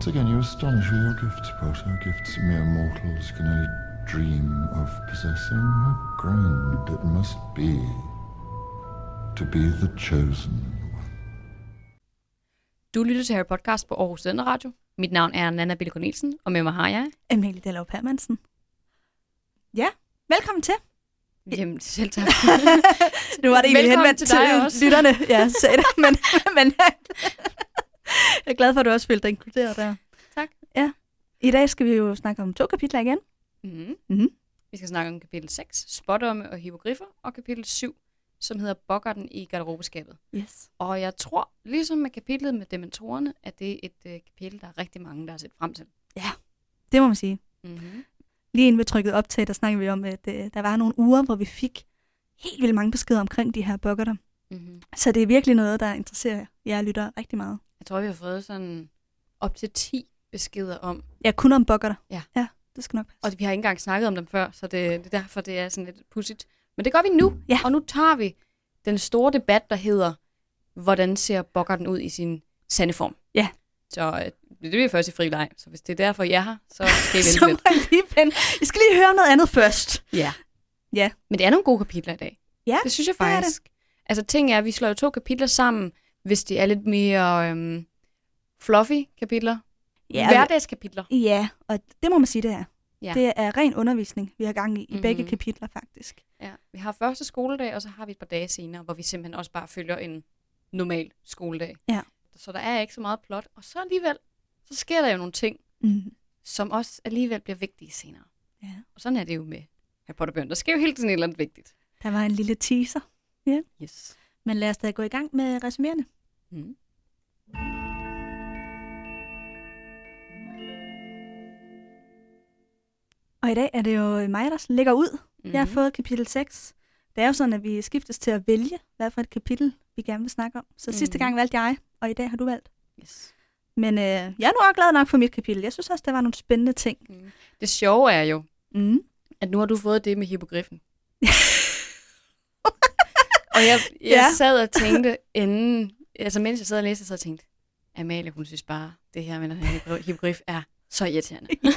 Once again, you astonish with your gifts, Potter. Gifts mere mortals can only dream of possessing. How grand it must be to be the chosen one. Du lytter til Harry Podcast på Aarhus Studenter Radio. Mit navn er Nana Bille Cornelsen, og med mig har jeg... Amalie Dallov Hermansen. Ja, velkommen til. Jamen, selv tak. Nu var det egentlig henvendt til til, dig til også. lytterne, ja, sagde det, men, men jeg er glad for, at du også følte dig inkluderet der. Tak. Ja. I dag skal vi jo snakke om to kapitler igen. mm-hmm. Mhm. Vi skal snakke om kapitel 6, Spådomme og Hippogriffer, og kapitel 7, som hedder Boggerten i garderobeskabet. Yes. Og jeg tror, ligesom med kapitlet med dementorerne, at det er et øh, kapitel, der er rigtig mange, der har set frem til. Det må man sige. Mm-hmm. Lige inden vi trykkede optag, der snakkede vi om, at øh, der var nogle uger, hvor vi fik helt vildt mange beskeder omkring de her buggerter. Mm-hmm. Så det er virkelig noget, der interesserer jer lytter rigtig meget. Jeg tror, vi har fået sådan op til 10 beskeder om, Ja, kun om buggerter. Ja. Ja, det skal nok passe. og vi har ikke engang snakket om dem før, så det, det er derfor, det er sådan lidt pudsigt. Men det gør vi nu, Ja. og nu tager vi den store debat, der hedder, hvordan ser Boggerten ud i sin sande form? Ja. Så øh, det er det, vi er først i fri leg. Så hvis det er derfor, jeg er her, så skal I vente lidt. jeg lige vente. Jeg skal lige høre noget andet først. Ja. Ja. Men det er nogle gode kapitler i dag. Ja, Det synes jeg det er det. faktisk. Altså ting er, at vi slår jo to kapitler sammen, hvis de er lidt mere øhm, fluffy kapitler. Ja, Hverdagskapitler. Ja, og det må man sige, det er. Ja. Det er ren undervisning, vi har gang i, i Mhm. begge kapitler faktisk. Ja. Vi har første skoledag, og så har vi et par dage senere, hvor vi simpelthen også bare følger en normal skoledag. Ja. Så der er ikke så meget plot. Og så alligevel, så sker der jo nogle ting, Mm. som også alligevel bliver vigtige senere. Ja. Og sådan er det jo med Harry Potter-bøgerne. Der sker jo hele tiden et eller andet vigtigt. Der var en lille teaser. Yes. Men lad os da gå i gang med resumerende. Mm. Og i dag er det jo mig, der ligger ud. Mm-hmm. Jeg har fået kapitel 6. Det er jo sådan, at vi skiftes til at vælge, hvad for et kapitel vi gerne vil snakke om. Så sidste Mhm. gang valgte jeg, og i dag har du valgt. Yes. Men øh, jeg er nu også glad nok for mit kapitel. Jeg synes også, der var nogle spændende ting. Mm. Det sjove er jo, Mm. at nu har du fået det med hippogriffen. og jeg, jeg Ja. ja. sad og tænkte, inden, altså mens jeg sad og læste, så jeg tænkte, Amalie, hun synes bare, det her med den her er så irriterende.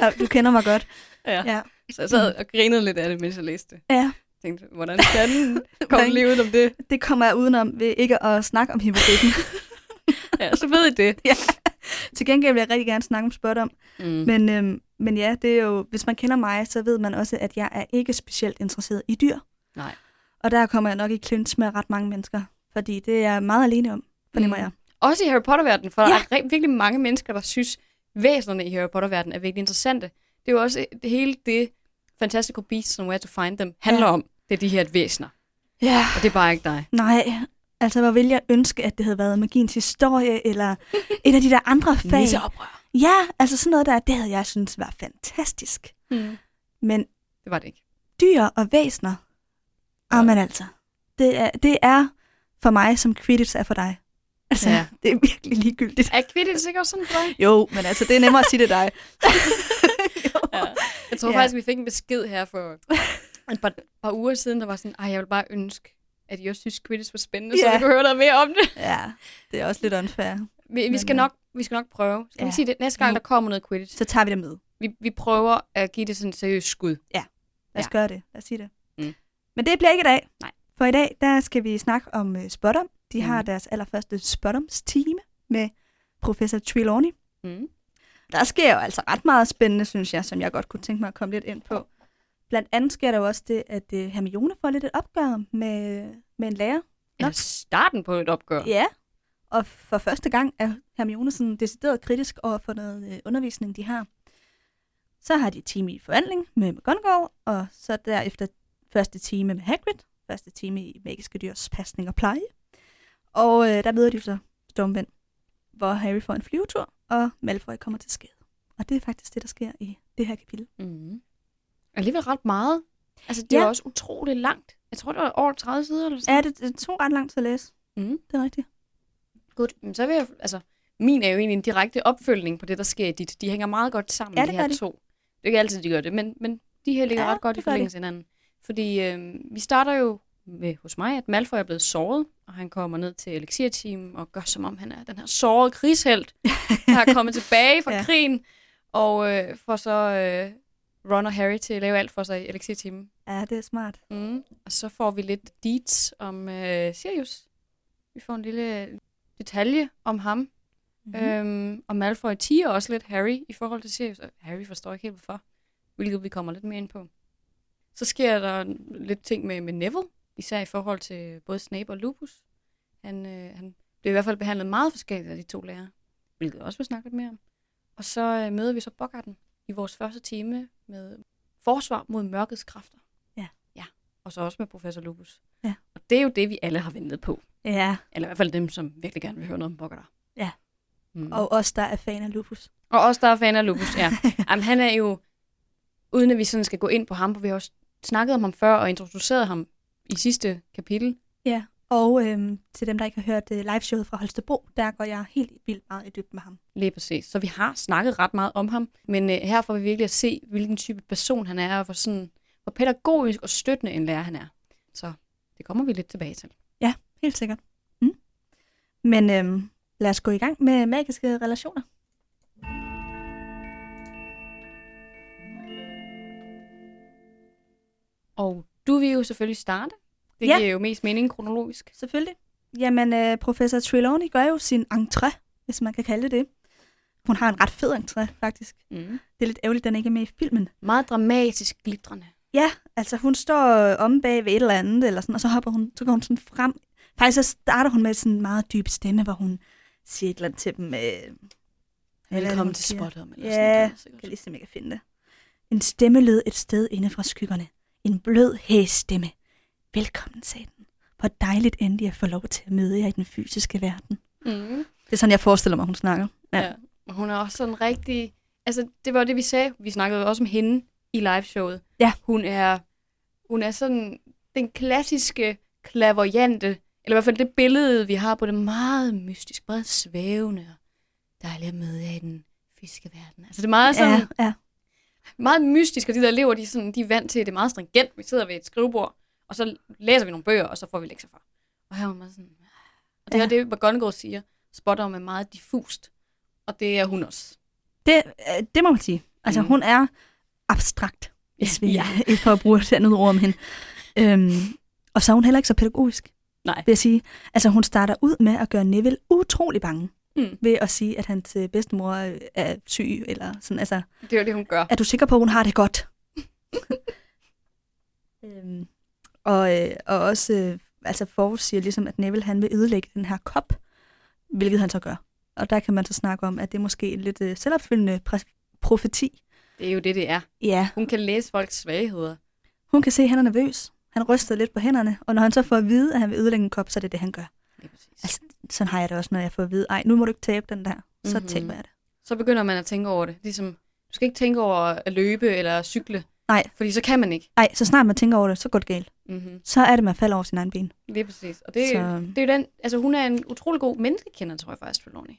Ja, du kender mig godt. ja. Ja. Så jeg sad og grinede lidt af det, mens jeg læste. ja, Jeg tænkte, hvordan skal den komme Hvordan- lige ud om det? det kommer jeg udenom ved ikke at snakke om hippogriffen. Ja, så ved I det. ja. Til gengæld vil jeg rigtig gerne snakke om spot om. Mm. Men, øhm, men ja, det er jo, hvis man kender mig, så ved man også, at jeg er ikke specielt interesseret i dyr. Nej. Og der kommer jeg nok i clinch med ret mange mennesker, fordi det er jeg meget alene om, fornemmer Mm. jeg. Også i Harry Potter-verdenen, for ja. Der er virkelig mange mennesker, der synes, væsenerne i Harry Potter-verdenen er virkelig interessante. Det er jo også det hele det Fantastical Beasts and Where to Find Them handler ja. om. Det er de her væsener, Ja. og det er bare ikke dig. Nej, altså hvor ville jeg ønske, at det havde været magiens historie, eller et af de der andre fag. Nisseoprør. Ja, altså sådan noget der, det havde jeg synes var fantastisk. Mm. Men Det var det ikke. dyr og væsener, Ja. ja. men altså, det er, det er for mig, som Quidditch er for dig. Altså, Ja. ja. det er virkelig ligegyldigt. Er Quidditch ikke også sådan for dig? Jo, men altså, det er nemmere at sige det dig. Ja. Jeg tror Ja. ja. faktisk, vi fik en besked her for et par, par uger siden, der var sådan, ej, jeg vil bare ønske, at I også synes, Quidditch var spændende, så Ja. vi kunne høre noget mere om det. Ja, det er også lidt unfair. Vi, vi, skal, ja. nok, vi skal nok prøve. Skal ja. Ja. vi sige det? Næste gang, der kommer noget Quidditch, Så tager vi det med. vi, vi prøver at give det sådan et seriøst skud. Lad os Ja. ja. gøre det. Lad os sige det. Men det bliver ikke i dag. Nej. For i dag, der skal vi snakke om uh, Spottom. De har Mm. deres allerførste Spottoms-time med professor Trelawney. Mm. Der sker jo altså ret meget spændende, synes jeg, som jeg godt kunne tænke mig at komme lidt ind på. Blandt andet sker der jo også det, at uh, Hermione får lidt et opgør med, med en lærer. Nok. starten på et opgør. Ja. Og for første gang er Hermione sådan decideret kritisk over for noget øh, undervisning, de har. Så har de time i forvandling med McGonagall, og så derefter første time med Hagrid, første time i magiske dyrs pasning og pleje. Og øh, der møder de så Stormvind, hvor Harry får en flyvetur, og Malfoy kommer til skade. Og det er faktisk det, der sker i det her kapitel. Mm. Alligevel ret meget. Altså, det ja. Er også utroligt langt. Jeg tror, det var over 30 sider eller sådan Ja, det, det tog ret langt til at læse. Mm. Det er rigtigt. Godt. Men så vil jeg, altså, min er jo egentlig en direkte opfølgning på det, der sker i dit. De hænger meget godt sammen, Ja, de det her gør de. to. Det er ikke altid, de gør det, men, men de her ligger Ja, ret godt i de. forlængelse af hinanden. Fordi øh, vi starter jo med, hos mig, at Malfoy er blevet såret og han kommer ned til Elixir-team og gør som om han er den her sårede krigshelt, der er kommet tilbage fra Ja. krigen, og øh, får så øh, Ron og Harry til at lave alt for sig i Elixir-teamen. Ja, det er smart. Mm. Og så får vi lidt deets om øh, Sirius. Vi får en lille detalje om ham. Mhm. Mm-hmm. Øhm, og Malfoy tiger også lidt Harry i forhold til Sirius. Og Harry forstår ikke helt hvorfor, hvilket vi kommer lidt mere ind på. Så sker der lidt ting med, med Neville, især i forhold til både Snape og Lupus. Han, øh, han blev i hvert fald behandlet meget forskelligt af de to lærere, hvilket også vil snakke lidt mere om. Og så øh, møder vi så Bogarten i vores første time med forsvar mod mørkets kræfter. Ja. Ja, og så også med professor Lupus. Ja. Og det er jo det, vi alle har ventet på. Ja, Eller i hvert fald dem, som virkelig gerne vil høre noget om Bogarter. Ja. Mm. og os, der er fan af Lupus. Og også der er fan af Lupus, ja. Jamen, han er jo, uden at vi sådan skal gå ind på ham, for vi har også snakket om ham før og introduceret ham i sidste kapitel. Ja, og øhm, til dem, der ikke har hørt øh, liveshowet fra Holstebro, der går jeg helt vildt meget i dybden med ham. Lige præcis. Så vi har snakket ret meget om ham, men øh, her får vi virkelig at se, hvilken type person han er, og hvor, sådan, hvor pædagogisk og støttende en lærer han er. Så det kommer vi lidt tilbage til. Helt sikkert. Mm. Men øhm, lad os gå i gang med magiske relationer. Og du vil jo selvfølgelig starte. Det Ja. giver jo mest mening kronologisk. Selvfølgelig. Jamen, øh, professor Trelawney gør jo sin entré, hvis man kan kalde det. Hun har en ret fed entré, faktisk. Mm. Det er lidt ærgerligt, at den ikke er med i filmen. Meget dramatisk glitrende. Ja, altså hun står øh, om bag ved et eller andet, eller sådan, og så hopper hun, så går hun sådan frem. Faktisk så starter hun med sådan en meget dyb stemme, hvor hun siger et eller andet til dem. Øh, Velkommen til. Spottom. Eller Ja, sådan sikkert. kan lige se, om jeg kan finde det. En stemme lød et sted inde fra skyggerne. En blød hæsstemme. Velkommen, sagde den. Hvor dejligt endelig at få lov til at møde jer i den fysiske verden. Mm. Det er sådan, jeg forestiller mig, hun snakker. Ja. Ja. Hun er også sådan rigtig... Altså, det var det, vi sagde. Vi snakkede også om hende i liveshowet. Ja. Hun er, hun er sådan den klassiske, klaverjante, eller i hvert fald det billede, vi har på det meget mystisk, meget svævende og dejligt at møde i den fysiske verden. Altså, det er meget sådan, ja, ja. Meget mystisk, og de der elever, de er, sådan, de er vant til, at det er meget stringent. Vi sidder ved et skrivebord, og så læser vi nogle bøger, og så får vi lektier for. Og her er hun meget sådan... Og det Ja. er det, McGonagall siger. Spottom er meget diffust. Og det er hun også. Det, øh, det må man sige. Altså, Mm. hun er abstrakt, hvis vi Ja. ikke får at bruge et andet ord om hende. Øhm, og så er hun heller ikke så pædagogisk, Nej. vil jeg sige. Altså, hun starter ud med at gøre Neville utrolig bange. Mm. Ved at sige, at hans øh, bedstemor øh, er syg, eller sådan, altså, Det er jo det, hun gør. er du sikker på, at hun har det godt? øhm, og, øh, og også øh, altså forudsiger ligesom, at Neville han vil ødelægge den her kop, hvilket han så gør. Og der kan man så snakke om, at det er måske en lidt øh, selvopfyldende profeti. Det er jo det, det er. Ja, Hun kan læse folks svagheder. hun kan se, at han er nervøs. Han ryster lidt på hænderne, og når han så får at vide, at han vil ødelægge en kop, så er det det, han gør. Altså, sådan har jeg det også, når jeg får at vide, ej, nu må du ikke tabe den der. Så Mhm. mm-hmm. taber jeg det. Så begynder man at tænke over det. Ligesom, du skal ikke tænke over at løbe eller cykle. Nej. Fordi så kan man ikke. Ej, så snart man tænker over det, så går det galt. Mm-hmm. Så er det, man falder over sin egen ben. Lige præcis. Og det, Så- det er jo den... Altså, hun er en utrolig god menneskekender, tror jeg faktisk, Trelawney.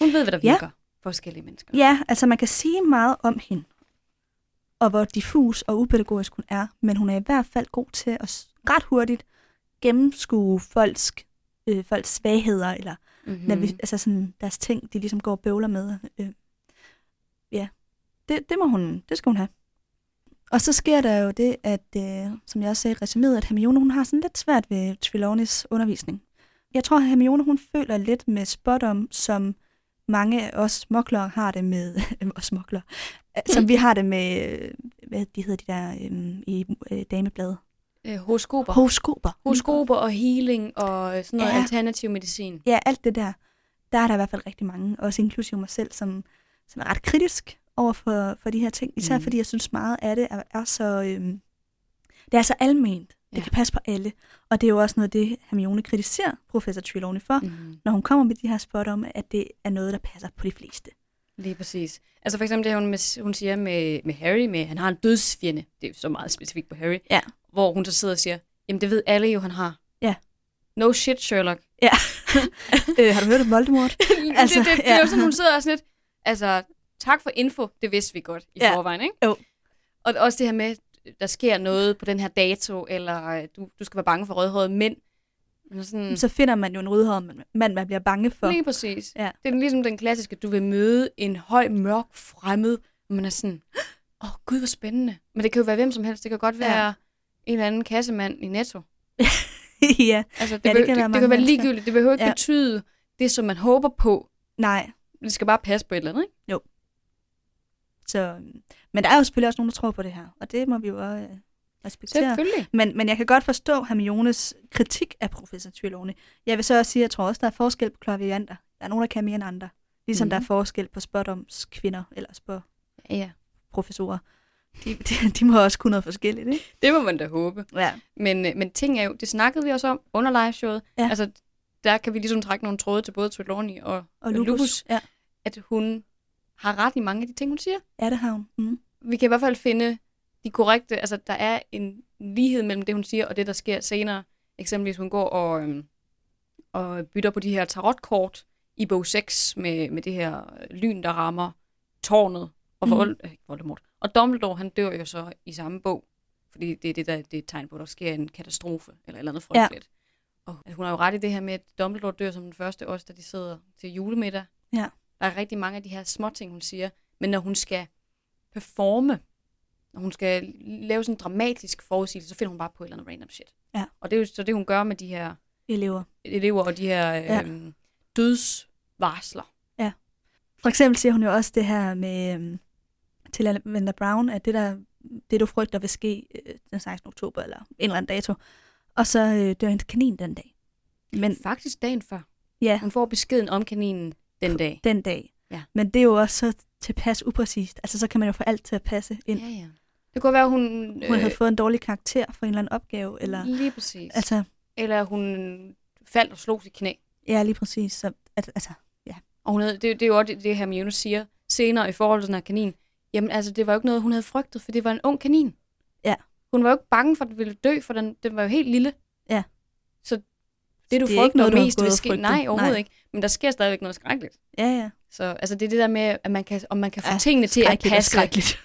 Hun ved, hvad der Ja. virker for forskellige mennesker. Ja, altså man kan sige meget om hende, og hvor diffus og upædagogisk hun er, men hun er i hvert fald god til at ret hurtigt gennemskue folks, øh, folks svagheder, eller Mm-hmm. mm. nervøs, altså sådan deres ting, de ligesom går og bøvler med. Øh, ja, det, det, må hun, det skal hun have. Og så sker der jo det, at, øh, som jeg også sagde i resuméet, at Hermione hun har sådan lidt svært ved Trelawneys undervisning. Jeg tror, at Hermione hun føler lidt med Spottom, som mange af os smuglere har det med, os smuglere, som vi har det med, øh, hvad de hedder de der øh, i øh, damebladet? Øh, horoskoper. Horoskoper. Horoskoper og healing og sådan noget Ja. alternativ medicin. ja, alt det der, der er der i hvert fald rigtig mange, også inklusive mig selv, som, som er ret kritisk over for, for de her ting. Især mm. fordi jeg synes meget af det er, er så, øhm, det er så alment. Det Ja. kan passe på alle. Og det er jo også noget det, Hermione kritiserer professor Trelawney for, mm. Når hun kommer med de her spot om, at det er noget, der passer på de fleste. Lige præcis. Altså for eksempel det, hun, med, hun siger med, med Harry, med, han har en dødsfjende. Det er jo så meget specifikt på Harry. Ja. Hvor hun så sidder og siger, jamen det ved alle jo, han har. Ja. No shit, Sherlock. øh, har du hørt om Voldemort? altså, Altså, det, det, det er ja. jo sådan, hun sidder og sådan lidt, altså, tak for info, det vidste vi godt i Ja. forvejen, ikke? Jo. Og også det her med, der sker noget på den her dato, eller øh, du, du skal være bange for rødhårede mænd. Men Sådan, så finder man jo en rødhåret mand, mand, man bliver bange for. Lige præcis. Ja. Det er ligesom den klassiske, du vil møde en høj, mørk fremmed, og man er sådan, åh oh, gud, hvor spændende. Men det kan jo være hvem som helst. Det kan godt være Ja. En eller anden kassemand i Netto. ja, Altså, det, Ja, det kan være det, kan være ligegyldigt. Det behøver ikke Ja. betyde det, som man håber på. nej. Det skal bare passe på et eller andet, ikke? Så, øhm, men der er jo selvfølgelig også nogen, der tror på det her, og det må vi jo også øh, respektere. Selvfølgelig. Men, men jeg kan godt forstå Hermiones kritik af professor Trelawney. Jeg vil så også sige, at jeg tror også, der er forskel på klavianter. Der er nogen, der kan mere end andre. Ligesom mm. Mhm. der er forskel på spådoms kvinder, eller spå ja. professorer. De, de, de må også kunne noget forskelligt, ikke? Det må man da håbe. Ja. Men, øh, men ting er jo, det snakkede vi også om under liveshowet. Ja. Altså, der kan vi ligesom trække nogle tråde til både Trelawney og, Og lupus. lupus. Ja. at hun har ret i mange af de ting, hun siger. ja, det har hun. Mm. vi kan i hvert fald finde de korrekte, altså der er en lighed mellem det, hun siger, og det, der sker senere. Eksempelvis hun går og, øhm, og bytter på de her tarotkort i bog 6 med, med det her lyn, der rammer tårnet og Mhm. Vold, øh, Voldemort. Og Dumbledore, han dør jo så i samme bog, fordi det er det, der det er et tegn på, at der sker en katastrofe, eller et eller andet frygteligt. Ja. Og hun har jo ret i det her med, at Dumbledore dør som den første, også da de sidder til julemiddag. Ja. Der er rigtig mange af de her små ting, hun siger, men når hun skal performe, når hun skal lave sådan en dramatisk forudsigelse, så finder hun bare på et eller andet random shit. Ja. Og det er jo så det, hun gør med de her Elever. elever og de her Ja. øhm, dødsvarsler. For eksempel siger hun jo også det her med øhm, til Lavender Brown, at det, der, det du frygter vil ske øh, den 16. oktober, eller en eller anden dato, og så øh, dør en kanin den dag. Men Faktisk dagen før. ja, Hun får beskeden om kaninen den dag. den dag. Ja. Men det er jo også så tilpas upræcist. Altså, så kan man jo få alt til at passe ind. Ja, ja. Det kunne være, at hun... Hun havde fået en dårlig karakter for en eller anden opgave, eller, Lige præcis. altså, Eller hun faldt og slog sit knæ. ja, lige præcis. Så, at, altså, Og hun havde, det, det er jo også det, det Hermione siger senere i forhold til den her kanin. Jamen altså, det var jo ikke noget, hun havde frygtet, for det var en ung kanin. Ja. Hun var jo ikke bange for, at den ville dø, for den, den var jo helt lille. Ja. Så det, du det er frygter noget, mest, vil ske. Nej, overhovedet Nej. ikke. Men der sker stadigvæk noget skrækkeligt. ja, ja. Så altså, det er det der med, at man kan, om man kan få Ja, ja, tingene til at passe. skrækkeligt.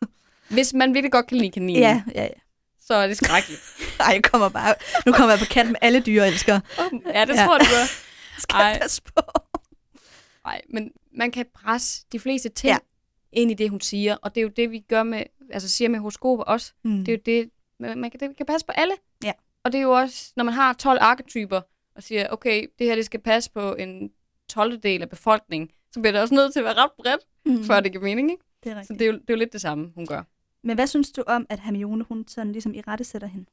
Hvis man virkelig godt kan lide kaninen, Ja, ja, ja. så er det skrækkeligt. Ej, jeg kommer bare, nu kommer jeg på kant med alle dyreelskere. ja, det Ja. tror jeg, du gør. Skal Ej. passe på? Nej, men man kan presse de fleste ting Ja. Ind i det, hun siger. Og det er jo det, vi gør med, altså siger med horoskoper også. Mm. Det er jo det, man kan, det kan passe på alle. Ja. Og det er jo også, når man har 12 arketyper, og siger, okay, det her det skal passe på en 12. del af befolkningen, så bliver det også nødt til at være ret bredt, mm. før det giver mening, ikke? det er Så rigtigt. det er, jo, det er jo lidt det samme, hun gør. Men hvad synes du om, at Hermione, hun sådan ligesom i rette sætter hende?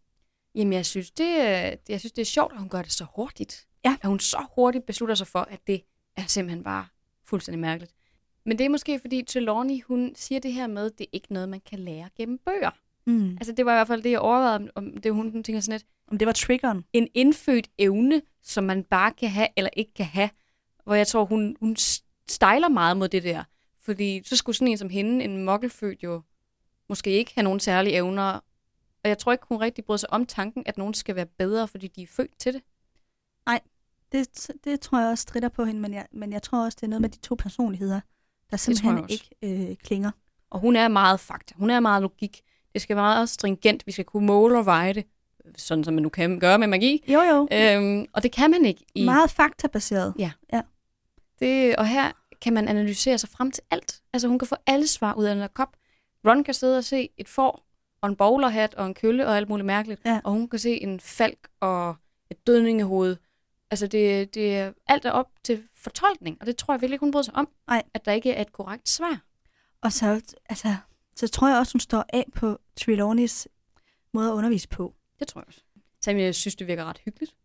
Jamen, jeg synes, det, er- jeg synes, det er sjovt, at hun gør det så hurtigt. Ja. At hun så hurtigt beslutter sig for, at det er simpelthen bare fuldstændig mærkeligt. Men det er måske, fordi Trelawney, hun siger det her med, at det er ikke noget, man kan lære gennem bøger. Mm. Altså, det var i hvert fald det, jeg overvejede, om- det hun, hun tænker sådan lidt, Om det var triggeren? en indfødt evne, som man bare kan have eller ikke kan have. Hvor jeg tror, hun, hun stejler meget mod det der. Fordi så skulle sådan en som hende, en mokkelfødt jo, måske ikke have nogen særlige evner. Og jeg tror ikke, hun rigtig bryder sig om tanken, at nogen skal være bedre, fordi de er født til det. Det, det tror jeg også stritter på hende, men jeg, men jeg tror også, det er noget med de to personligheder, der simpelthen ikke øh, klinger. Og hun er meget fakta. Hun er meget logik. Det skal være meget stringent. Vi skal kunne måle og veje det. Sådan som man nu kan gøre med magi. Jo, jo. Øhm, og det kan man ikke i Meget faktabaseret. Det, og her kan man analysere sig frem til alt. Altså hun kan få alle svar ud af den her kop. Ron kan sidde og se et får, og en bowlerhat, og en kølle, og alt muligt mærkeligt. Ja. Og hun kan se en falk og et dødningehoved. Altså det, det er alt er op til fortolkning, og det tror jeg virkelig hun bryder sig om. Nej. At der ikke er et korrekt svar. Og så, altså, så tror jeg også, hun står af på Trelawneys måde at undervise på. Det tror jeg også. Så jeg synes, det virker ret hyggeligt.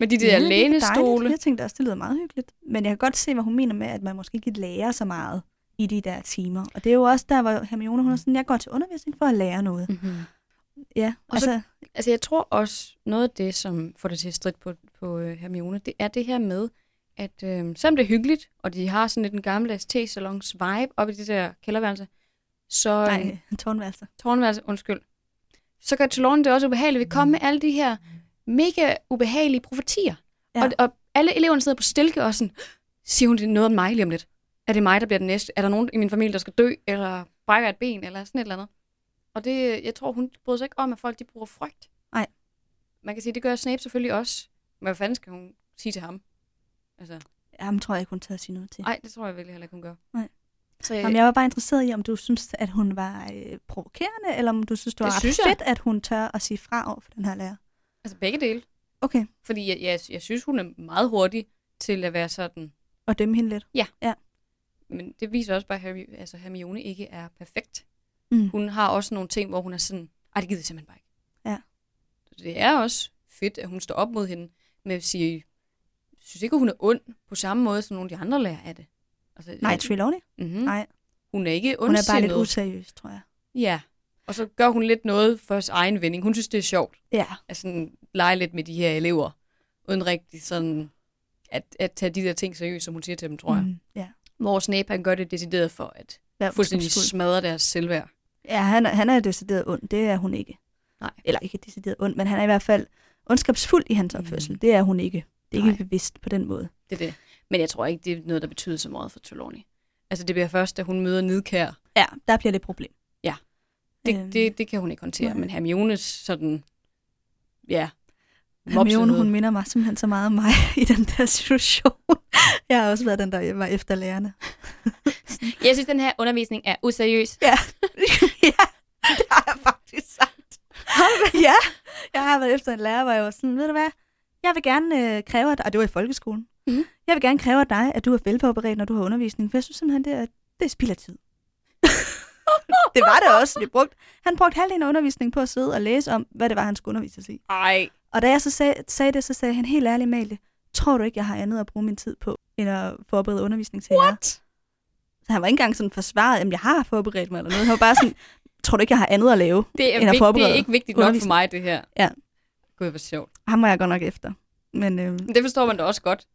Med de Ja, der er lænestole. Jeg tænkte også, det lyder meget hyggeligt. Men jeg kan godt se, hvad hun mener med, at man måske ikke lærer så meget i de der timer. Og det er jo også der, hvor Hermione, hun er sådan, jeg går til undervisning for at lære noget. Mm-hmm. Ja, Og så- altså, Altså, jeg tror også, noget af det, som får det til at stride på, på uh, Hermione, det er det her med, at øh, selvom det er hyggeligt, og de har sådan lidt en gammeldags te-salons vibe oppe i det der kælderværelse, så øh, nej, tårnværelse. tårnværelse, undskyld, så gør Trelawney det også ubehageligt. Vi kommer med alle de her mega ubehagelige profetier. Ja. Og, og alle eleverne sidder på stilke og sådan, siger hun det noget om mig lige om lidt? Er det mig, der bliver den næste? Er der nogen i min familie, der skal dø, eller brækker et ben, eller sådan et eller andet? Og det, jeg tror, hun bryder sig ikke om, at folk de bruger frygt. Nej. Man kan sige, det gør Snape selvfølgelig også. Hvad fanden skal hun sige til ham? Altså, Jamen, tror jeg ikke, hun tager sige noget til. nej, det tror jeg virkelig heller ikke, hun gør. Nej. Så jeg, Jamen, jeg var bare interesseret i, om du synes, at hun var øh, provokerende, eller om du synes, det var Det synes jeg. fedt, at hun tør at sige fra over for den her lærer. altså begge dele. Okay, Fordi jeg, jeg, jeg synes, hun er meget hurtig til at være sådan. og dømme hende lidt. Men det viser også bare, at Harry, altså Hermione ikke er perfekt. Mm. Hun har også nogle ting, hvor hun er sådan, ej, det gider jeg simpelthen bare ikke. Ja. Det er også fedt, at hun står op mod hende med at sige, jeg synes ikke, at hun er ond på samme måde, som nogle af de andre lærer af det. Altså, Nej, Trelawney? mm-hmm. Nej, Hun er ikke hun er bare lidt ondsindet. useriøs, tror jeg. Ja. Og så gør hun lidt noget for sin egen vinding. Hun synes, det er sjovt Ja, at sådan lege lidt med de her elever, uden rigtig sådan at, at tage de der ting seriøst, som hun siger til dem, tror jeg. Mm. Ja. Hvor Snape, han gør det decideret for at Vær fuldstændig smadre deres selvværd. Ja, han, er- han er decideret ond. Det er hun ikke. Nej. Eller ikke decideret ond, men han er i hvert fald ondskabsfuld i hans opførsel. Mm. Det er hun ikke. Det er Nej. ikke bevidst på den måde. Det er det. Men jeg tror ikke, det er noget, der betyder så meget for Trelawney. Altså, det bliver først, da hun møder Nidkær. Ja, der bliver det et problem. Det, Øhm, det, det kan hun ikke håndtere. nej. Men Hermiones sådan... Ja. Hermione, hun minder mig simpelthen så meget om mig i den der situation. Jeg har også været den, der var efter lærerne. Jeg synes, den her undervisning er useriøs. Ja, ja det har jeg faktisk sagt. ja, jeg har været efter en lærer, hvor jeg var sådan, ved du hvad, jeg vil gerne øh, kræve, at, og det var i folkeskolen, Mhm. jeg vil gerne kræve af dig, at du er velforberedt, når du har undervisning, for jeg synes simpelthen, det er, det er spild af tid. det var det også. Det brugte, han brugte halvdelen af undervisningen på at sidde og læse om, hvad det var, han skulle undervises i. Ej. Og da jeg så sag, sagde det, så sagde han helt ærligt, Malte, tror du ikke, jeg har andet at bruge min tid på, end at forberede undervisning til jer? What? Så han var ikke engang sådan forsvaret, at jeg har forberedt mig eller noget. Han var bare sådan, tror du ikke, jeg har andet at lave? Det er, End at vigt, det forberede er ikke vigtigt nok for mig, det her. Ja. Gud, hvor sjovt. Ham var jeg godt nok efter. Men øhm, det forstår man da også godt.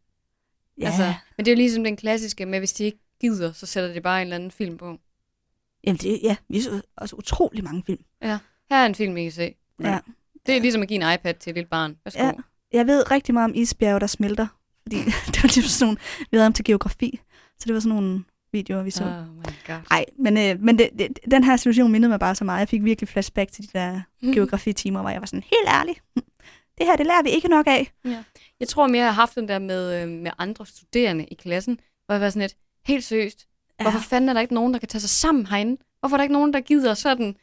ja, Altså, men det er jo ligesom den klassiske med, hvis de ikke gider, så sætter de bare en eller anden film på. jamen det, ja, vi så også utrolig mange film. Her er en film, I kan se. Ja. Det er ligesom at give en iPad til et lille barn. Værsgo. Ja. Jeg ved rigtig meget om isbjerge, der smelter. Fordi det var ligesom sådan nogle, vi havde om til geografi. Så det var sådan nogle videoer, vi så. Oh my god. Nej, men, øh, men det, det, den her situation mindede mig bare så meget. Jeg fik virkelig flashback til de der geografitimer, hvor jeg var sådan, helt ærlig, det her, det lærer vi ikke nok af. Jeg tror mere, jeg har haft den der med, øh, med andre studerende i klassen, hvor jeg var sådan lidt, helt seriøst, ja. hvorfor fanden er der ikke nogen, der kan tage sig sammen herinde? Hvorfor er der ikke nogen, der gider sådan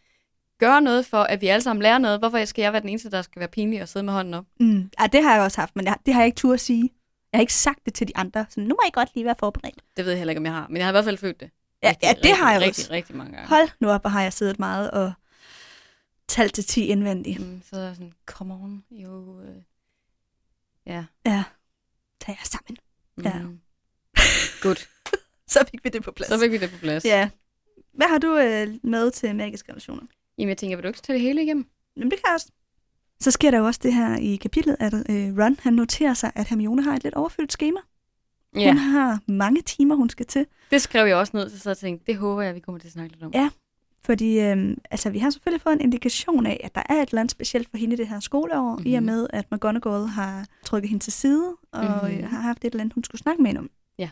gøre noget for, at vi alle sammen lærer noget? Hvorfor skal jeg være den eneste, der skal være pinlig og sidde med hånden op? Mm. Ja, det har jeg også haft, men jeg, det har jeg ikke tur at sige. Jeg har ikke sagt det til de andre. Så nu må I godt lige være forberedt. Det ved jeg heller ikke, om jeg har, men jeg har i hvert fald følt det. Ja, ja, det har jeg rigtig, også. Rigtig, rigtig mange gange. Hold nu op, hvor har jeg siddet meget og talt til 10 indvendigt. Mm, så er jeg sådan, come on, jo. Øh. Ja. Ja, tag jer sammen. Mm. Ja. Godt. Så fik vi det på plads. Så fik vi det på plads. Ja. Hvad har du øh, med til magiske relationer? Jamen, jeg tænker, vil du ikke tage det hele igennem? Jamen, det kan jeg også. Så sker der jo også det her i kapitlet, at øh, Ron han noterer sig, at Hermione har et lidt overfyldt schema. Ja, Hun har mange timer, hun skal til. det skrev jeg også ned, så jeg tænkte, det håber jeg, vi kommer til at snakke lidt om. Ja. Fordi øh, altså, vi har selvfølgelig fået en indikation af, at der er et eller andet specielt for hende i det her skoleår, mm-hmm. i og Mhm. med, at McGonagall har trykket hende til side, og Mhm. mm-hmm. øh, har haft et eller andet, hun skulle snakke med hende om. Ja.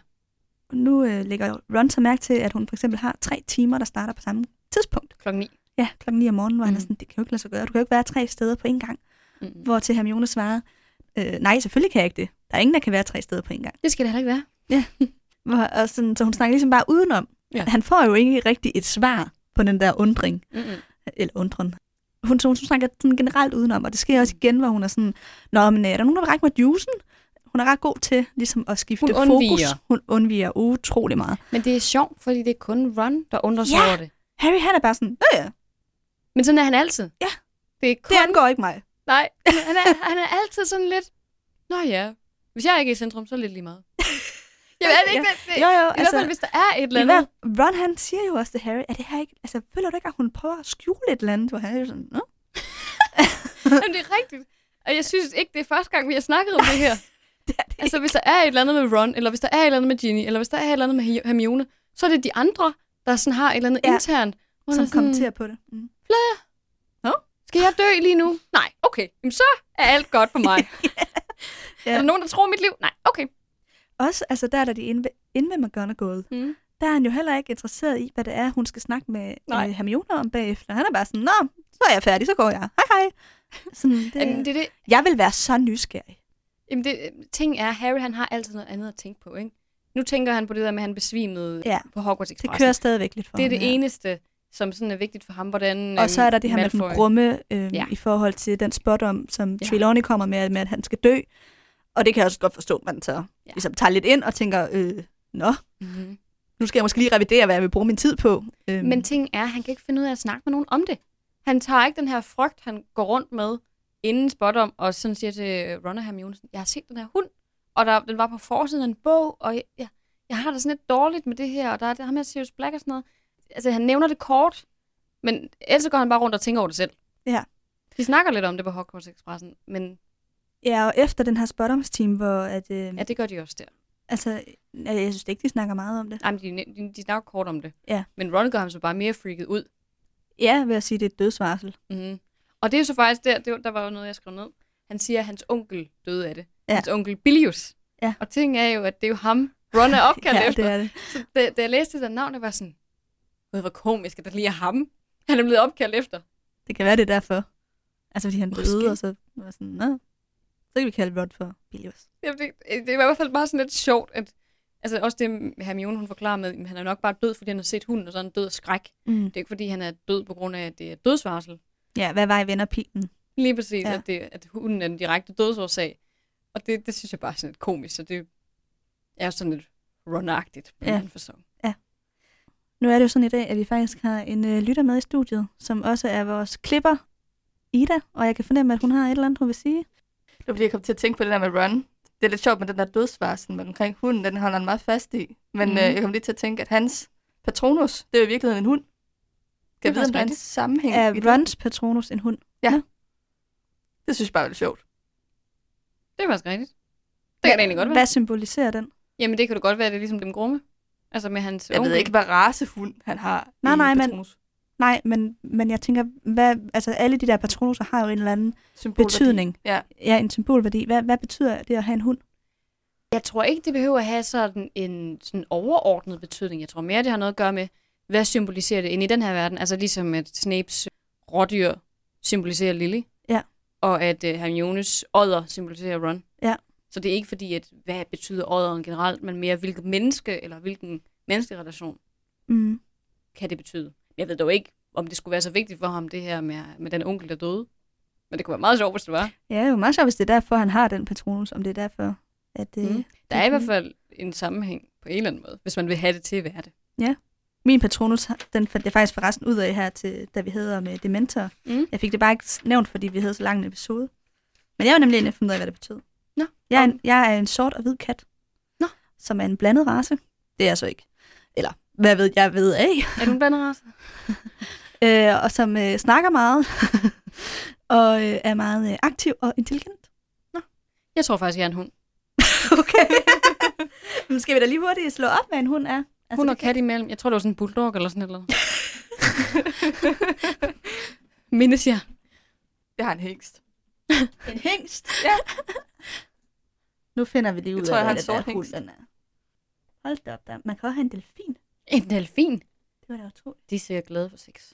Og nu øh, lægger Ron så mærke til, at hun for eksempel har tre timer, der starter på samme tidspunkt. Klokken 9. Ja, klokken 9 om morgenen, hvor mm. han sådan, det kan jo ikke lade sig gøre. Du kan jo ikke være tre steder på en gang. Mm. Hvor til Hermione svarer, øh, nej, selvfølgelig kan jeg ikke det. Der er ingen, der kan være tre steder på en gang. Det skal det heller ikke være. Hvor, og sådan, så hun snakker ligesom bare udenom. Ja. Han får jo ikke rigtig et svar på den der undring. Mm-mm. Eller undren. Hun, så hun snakker sådan generelt udenom, og det sker også igen, hvor hun er sådan, Nå, men øh, er der nogen, der vil række mig juicen? Hun er ret god til ligesom at skifte Hun fokus. Hun undviger utrolig meget. Men det er sjovt, fordi det er kun Ron, der undrer sig Ja. over det. Harry, han er bare sådan, ja, ja, Men sådan er han altid. Ja. Det er kun... det angår ikke mig. Nej, han er, han er altid sådan lidt... Nå ja, hvis jeg ikke er i centrum, så er det lidt lige meget. Jamen, er det ikke det? Jo, jo, I hvert fald, hvis der er et eller andet. hver, Ron han siger jo også til Harry, er det her ikke, altså føler du ikke, at hun prøver at skjule et eller andet, hvor han er sådan, Nå? Jamen, det er rigtigt. Og jeg synes ikke, det er første gang, vi har snakket om det her. Det er det Altså, hvis der er et eller andet med Ron, eller hvis der er et eller andet med Ginny, eller hvis der er et eller andet med Her- Hermione, så er det de andre, der sådan har et eller andet Ja. ja. internt. som er sådan, kommenterer på det. Mm. Skal jeg dø lige nu? Nej, okay. Jamen, så er alt godt for mig. Ja. Er der nogen, der tror mit liv? Nej, okay. Også, altså der, da de er inde ved, inde ved McGonagall, Mm. der er han jo heller ikke interesseret i, hvad det er, hun skal snakke med Nej. øh, Hermione om bagefter. Han er bare sådan, nå, så er jeg færdig, så går jeg. Hej hej. Sådan, Det... det, det, er det. jeg vil være så nysgerrig. Jamen, det, ting er, Harry han har altid noget andet at tænke på, ikke? Nu tænker han på det der med, at han besvimede Ja, på Hogwarts Det Express. kører stadigvæk lidt for det er ham, det ja. eneste, som sådan er vigtigt for ham, hvordan Og så er der det her med Malfoy- den grumme øh, Ja. i forhold til den spot om, som Ja. Trelawney kommer med, med, at han skal dø. Og det kan jeg også godt forstå, at man så Ja. ligesom tager lidt ind og tænker, øh, nå, Mm-hmm. nu skal jeg måske lige revidere, hvad jeg vil bruge min tid på. Øhm, Men ting er, han kan ikke finde ud af at snakke med nogen om det. Han tager ikke den her frygt, han går rundt med inden spot om, og sådan siger til Ron og Hermione, jeg har set den her hund, og der, den var på forsiden af en bog, og jeg, jeg, jeg har det sådan lidt dårligt med det her, og der er det her med Sirius Black og sådan noget. Altså, han nævner det kort, men ellers går han bare rundt og tænker over det selv. Ja. De snakker lidt om det på Hogwarts Expressen, men Ja, og efter den her spot-team, hvor at, øh, ja, det gør de også der. altså, jeg synes ikke, de snakker meget om det. Ej, men de, de, de snakker kort om det. Ja. Men Ron gør ham så bare mere freaket ud. Ja, vil jeg sige, det er et dødsvarsel. Mm-hmm. Og det er jo så faktisk der, det der var jo noget, jeg skrev ned. Han siger, at hans onkel døde af det. Ja. Hans onkel Bilius. Ja. Og ting er jo, at det er jo ham, Ron er opkaldt ja, efter. det er det. Så da, da jeg læste det der navn, det var sådan, Gud, hvor komisk, at der lige er ham. Han er blevet opkaldt efter. Det kan være, det er derfor. Altså, fordi han Måske. døde, og så var sådan, nå, så kan vi kalde Rod for Bilius. Jamen, det, det var i hvert fald bare sådan lidt sjovt, at altså også det Hermione, hun forklarer med, at han er nok bare død, fordi han har set hunden, og så er han død af skræk. Mm. Det er ikke, fordi han er død på grund af, at det er dødsvarsel. Ja, hvad var i vennerpilen? Lige præcis. Ja. at, det, at hunden er den direkte dødsårsag. Og det, det synes jeg bare er sådan lidt komisk, så det er sådan lidt runagtigt på Ja. en fasong. Nu er det jo sådan i dag, at vi faktisk har en øh, lytter med i studiet, som også er vores klipper, Ida, og jeg kan fornemme, at hun har et eller andet, hun vil sige. Det var fordi, jeg kom til at tænke på det der med Run. Det er lidt sjovt med den der dødsvarsel med omkring hunden, den holder han meget fast i. Men mm. øh, jeg kom lige til at tænke, at hans Patronus, det er jo i virkeligheden en hund. Kan jeg vide, om der er en sammenhæng Er i det? Rons Patronus en hund? Det synes jeg bare er lidt sjovt. Det er faktisk rigtigt. Det kan det egentlig godt være. Hvad symboliserer den? Jamen, det kan det godt være, at det er ligesom dem grumme. Altså med hans Jeg onkel. ved ikke, hvad racehund han har Nej, i nej, men-. Nej, men, men jeg tænker, hvad, altså alle de der patronuser har jo en eller anden betydning. Ja. Ja, en symbolværdi. Hvad, hvad betyder det at have en hund? Jeg tror ikke, det behøver at have sådan en sådan overordnet betydning. Jeg tror mere, det har noget at gøre med, hvad symboliserer det ind i den her verden. Altså ligesom at Snapes rådyr symboliserer Lily. Ja. Og at uh, Hermiones odder symboliserer Ron. Ja. Så det er ikke fordi, at hvad betyder odderen generelt, men mere hvilket menneske eller hvilken menneskelig relation Mm. kan det betyde. Jeg ved dog ikke, om det skulle være så vigtigt for ham, det her med, med den onkel, der døde. Men det kunne være meget sjovt, hvis det var. Ja, det er jo meget sjovt, hvis det er derfor, han har den patronus, om det er derfor, at... Mm. Mm. Der er i hvert fald en sammenhæng på en eller anden måde, hvis man vil have det til at være det. Min patronus, den fandt jeg faktisk forresten ud af her, til, da vi havde med Dementor. Mm. Jeg fik det bare ikke nævnt, fordi vi havde så lang en episode. Men jeg var nemlig inde og finde ud af, hvad det betød. Nå. Jeg er, en, jeg er en sort og hvid kat. Nå. Som er en blandet race. Det er jeg så ikke. Eller, hvad ved jeg ved af? Er du en blandet race? øh, og som øh, snakker meget. og øh, er meget øh, aktiv og intelligent. Jeg tror faktisk, jeg er en hund. Okay. Men skal vi da lige hurtigt slå op, hvad en hund er? Altså, Hund og kat imellem. Jeg tror, det var sådan en bulldog eller sådan et eller andet. Mindes jeg. Det har en hængst. En hængst? Ja. Nu finder vi lige ud Jeg tror, jeg af, har hvad en det der hund den er. Hold da op, der. man kan også have en delfin. En delfin. Det var da utroligt. De ser glade for sex.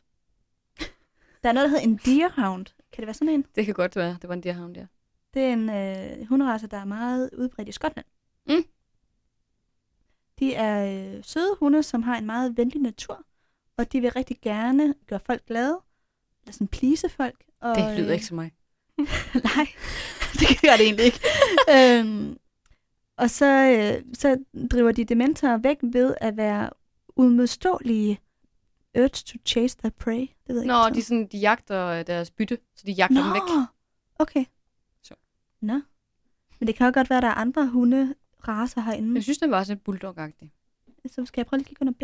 Der er noget, der hedder en deerhound. Kan det være sådan en? Det kan godt være. Det var en deerhound, der. Det er en øh, hunderace, der er meget udbredt i Skotland. Mm. De er øh, søde hunde, som har en meget venlig natur, og de vil rigtig gerne gøre folk glade, eller sådan please folk. Og, Det lyder øh, ikke som mig. Nej, det gør det egentlig ikke. øhm, og så, øh, så driver de dementorer væk ved at være udmodståelige urge to chase their prey. Det ved jeg Nå, ikke. de, sådan, de jagter øh, deres bytte, så de jagter dem væk. okay. Så. Nå. Men det kan jo godt være, at der er andre hunderacer herinde. Jeg synes, den var sådan lidt bulldog-agtig. Så skal jeg prøve lige at kigge under B.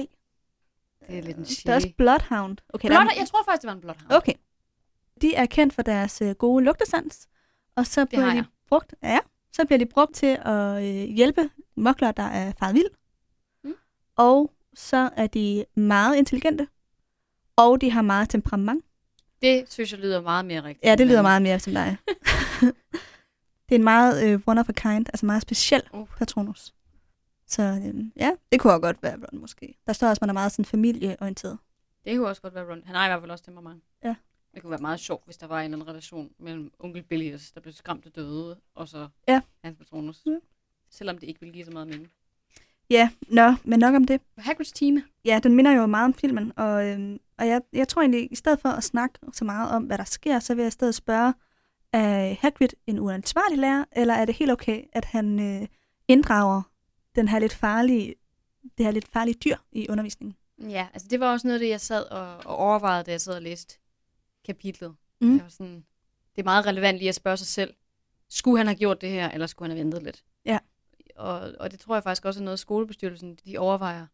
Det er lidt en Der er også chili. Bloodhound. Okay, der er Blood, jeg tror faktisk, det var en bloodhound. Okay. De er kendt for deres øh, gode lugtesans, og så bliver de brugt, ja, så bliver de brugt til at øh, hjælpe mokler, der er faret vild. Mm. Og så er de meget intelligente, og de har meget temperament. Det synes jeg lyder meget mere rigtigt. Ja, det lyder meget mere som dig. det er en meget øh, one of a kind, altså meget speciel Uh. patronus. Så øh, ja, det kunne også godt være Ron måske. Der står også, at man er meget sådan familieorienteret. Det kunne også godt være Ron. Han har i hvert fald også temperament. Ja. Det kunne være meget sjovt, hvis der var en eller anden relation mellem onkel Billius, der blev skræmt og døde, og så Ja. hans patronus. Ja. Selvom det ikke ville give så meget mening. Ja, nå, men nok om det. Hagrids time. Ja, den minder jo meget om filmen, og, øhm, og jeg, jeg tror egentlig, i stedet for at snakke så meget om, hvad der sker, så vil jeg i stedet spørge, er Hagrid en uansvarlig lærer, eller er det helt okay, at han øh, inddrager den her lidt farlige, det her lidt farlige dyr i undervisningen? Ja, altså det var også noget af det, jeg sad og, og overvejede, da jeg sad og læste kapitlet. Mm. Jeg var sådan, det er meget relevant lige at spørge sig selv, skulle han have gjort det her, eller skulle han have ventet lidt? Ja. Og, og det tror jeg faktisk også er noget, skolebestyrelsen de overvejer,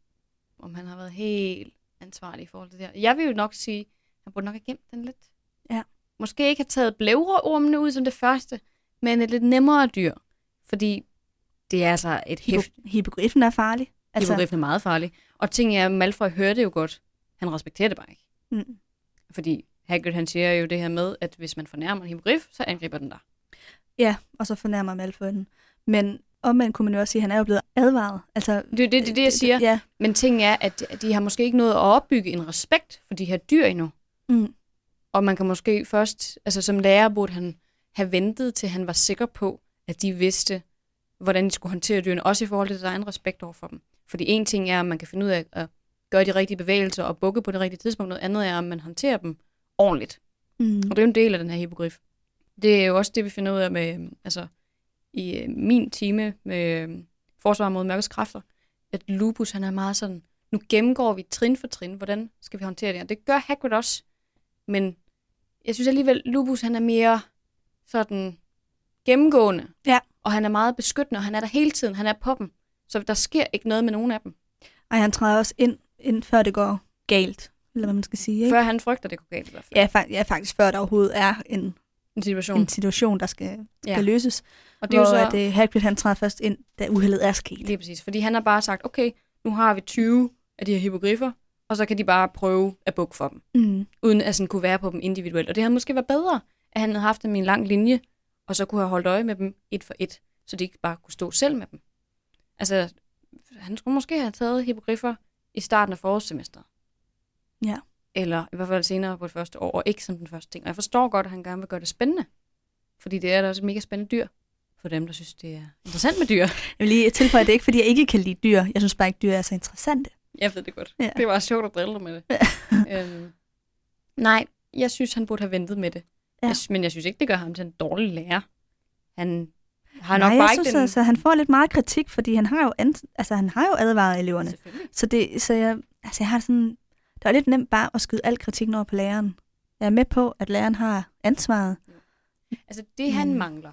om han har været helt ansvarlig i forhold til det her. Jeg vil jo nok sige, han burde nok have gemt den lidt. Ja. Måske ikke have taget blævreormene ud som det første, men et lidt nemmere dyr. Fordi det er altså et hæft. Hippo- Hippogriffen er farlig. Altså, er meget farlig. Og ting er, Malfoy hørte jo godt. Han respekterer det bare ikke. mm, Fordi Hagrid han siger jo det her med, at hvis man fornærmer en hippogrif, så angriber den dig. ja, og så fornærmer Malfoy den. Men omvendt kunne man jo også sige, at han er jo blevet advaret. Altså, Det er det, det, det, jeg siger. Ja, Men ting er, at de har måske ikke nået at opbygge en respekt for de her dyr endnu. mm, Og man kan måske først, altså som lærer burde han have ventet, til han var sikker på, at de vidste, hvordan de skulle håndtere dyrene, også i forhold til deres egen respekt over for dem. Fordi en ting er, at man kan finde ud af at gøre de rigtige bevægelser og bukke på det rigtige tidspunkt. Noget andet er, at man håndterer dem ordentligt. mm, Og det er jo en del af den her hippogrif. Det er jo også det, vi finder ud af med, øhm, altså, i øh, min time med øh, forsvar mod mørkets kræfter, at Lupus, han er meget sådan, nu gennemgår vi trin for trin, hvordan skal vi håndtere det her. Det gør Hagrid også, men jeg synes alligevel, Lupus, han er mere sådan gennemgående. Ja. Og han er meget beskyttende, og han er der hele tiden, han er på dem. Så der sker ikke noget med nogen af dem. Ej, han træder også ind, ind, før det går galt, eller hvad man skal sige. Ikke? Før han frygter, det går galt i hvert fald. Ja, fa- ja, faktisk før der overhovedet er en, En situation. en situation, der skal, skal Ja. løses. Og det er jo så... at, uh, Hagrid han træder først ind, da uheldet er sket. Lige præcis, fordi han har bare sagt, okay, nu har vi 20 af de her hippogriffer, og så kan de bare prøve at bukke for dem, Mm. uden at sådan kunne være på dem individuelt. Og det havde måske været bedre, at han havde haft dem i en lang linje, og så kunne have holdt øje med dem et for et, så de ikke bare kunne stå selv med dem. Altså, han skulle måske have taget hippogriffer i starten af forårssemesteret. Ja. Eller i hvert fald senere på det første år, og ikke som den første ting. Og jeg forstår godt, at han gerne vil gøre det spændende, fordi det er da også et mega spændende dyr for dem, der synes, det er interessant med dyr. Jeg vil lige tilføje, at det er ikke, fordi jeg ikke kan lide dyr. Jeg synes bare ikke, dyr er så interessante. Jeg ved det godt. Ja. Ja. Det var sjovt at drille dig med det. øhm, nej, jeg synes, han burde have ventet med det. Ja. Ja. Jeg, men jeg synes ikke, det gør ham til en dårlig lærer. Han har Nej, nok jeg bare synes, ikke den... altså, han får lidt meget kritik, fordi han har jo, an- altså, han har jo advaret eleverne. Så, det, så jeg, altså, jeg har sådan, det er lidt nemt bare at skyde al kritikken over på læreren. Jeg er med på, at læreren har ansvaret. Altså, det han Men- mangler,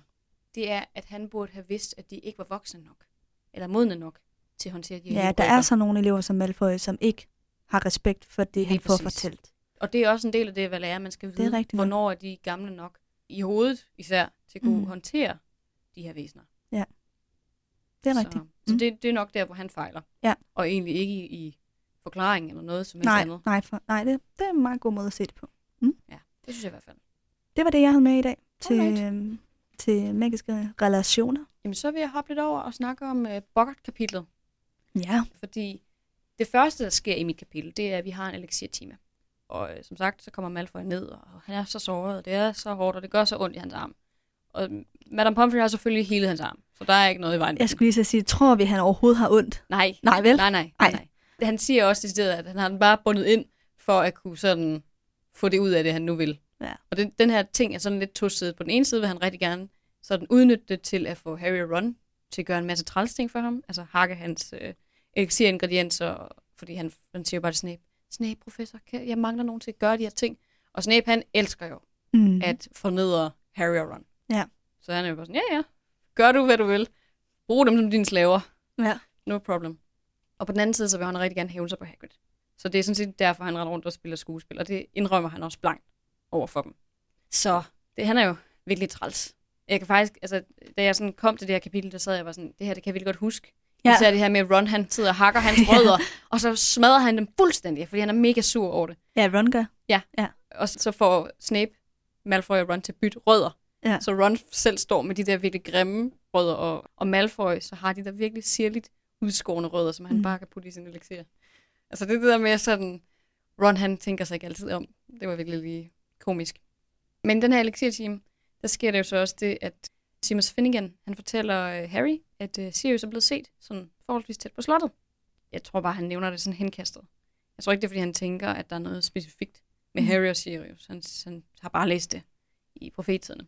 det er, at han burde have vidst, at de ikke var voksne nok. Eller modne nok til at håndtere de her Ja, der er så nogle elever som Malfoy, som ikke har respekt for det, han Lige får præcis. fortalt. Og det er også en del af det, hvad lærer, man skal er vide, rigtigt nok. hvornår er de gamle nok i hovedet især, til at kunne Mm. mm. håndtere de her væsener. Det er så, rigtigt. Så Mm. det, det er nok der, hvor han fejler. Ja. Og egentlig ikke i, i forklaring eller noget som helst Nej, andet. nej, for, nej det, det er en meget god måde at se det på. Det synes jeg i hvert fald. Det var det, jeg havde med i dag til, øhm, til magiske relationer. Jamen, så vil jeg hoppe lidt over og snakke om uh, Boggart-kapitlet. Ja. Fordi det første, der sker i mit kapitel, det er, at vi har en elixir-time. Og øh, som sagt, så kommer Malfoy ned, og han er så såret, og det er så hårdt, og det gør så ondt i hans arm. Og Madame Pomfrey har selvfølgelig hele hans arm, så der er ikke noget i vejen. Jeg skulle lige så sige, tror vi, han overhovedet har ondt? Nej. Nej, vel? Nej, nej, Ej. nej, nej. Han siger også i at han har den bare bundet ind, for at kunne sådan få det ud af det, han nu vil. Ja. Og det, den her ting er sådan lidt tosidet. På den ene side vil han rigtig gerne sådan udnytte det til at få Harry og Ron til at gøre en masse træls ting for ham. Altså hakke hans øh, elixir-ingredienser, fordi han, han siger bare til Snape, Snape, professor, kan, jeg mangler nogen til at gøre de her ting. Og Snape, han elsker jo Mm. at fornedre Harry og Ron. Ja. Så han er jo bare sådan, ja, ja, gør du, hvad du vil. Brug dem som dine slaver. Ja. No problem. Og på den anden side, så vil han rigtig gerne hæve sig på Hagrid. Så det er sådan set derfor, han render rundt og spiller skuespil, og det indrømmer han også blankt over for dem. Så det, han er jo virkelig træls. Jeg kan faktisk, altså, da jeg sådan kom til det her kapitel, der sad jeg bare sådan, det her, det kan jeg virkelig godt huske. Ja. Ja. Især det her med, Ron, han sidder og hakker hans rødder, og så smadrer han dem fuldstændig, fordi han er mega sur over det. Ja, Ron gør. Og så får Snape Malfoy og Ron til at bytte rødder. Ja. Så Ron selv står med de der virkelig grimme rødder, og, og Malfoy så har de der virkelig sirligt udskårende rødder, som han Mm. bare kan putte i sin elixir. Altså det er det der med sådan, Ron han tænker sig ikke altid om. Det var virkelig lige komisk. Men den her elixir-team, der sker det jo så også det, at Seamus Finnegan, han fortæller øh, Harry, at øh, Sirius er blevet set sådan forholdsvis tæt på slottet. Jeg tror bare, han nævner det sådan henkastet. Jeg tror ikke, det er, fordi han tænker, at der er noget specifikt med Mm. Harry og Sirius. Han, han har bare læst det i profetiderne.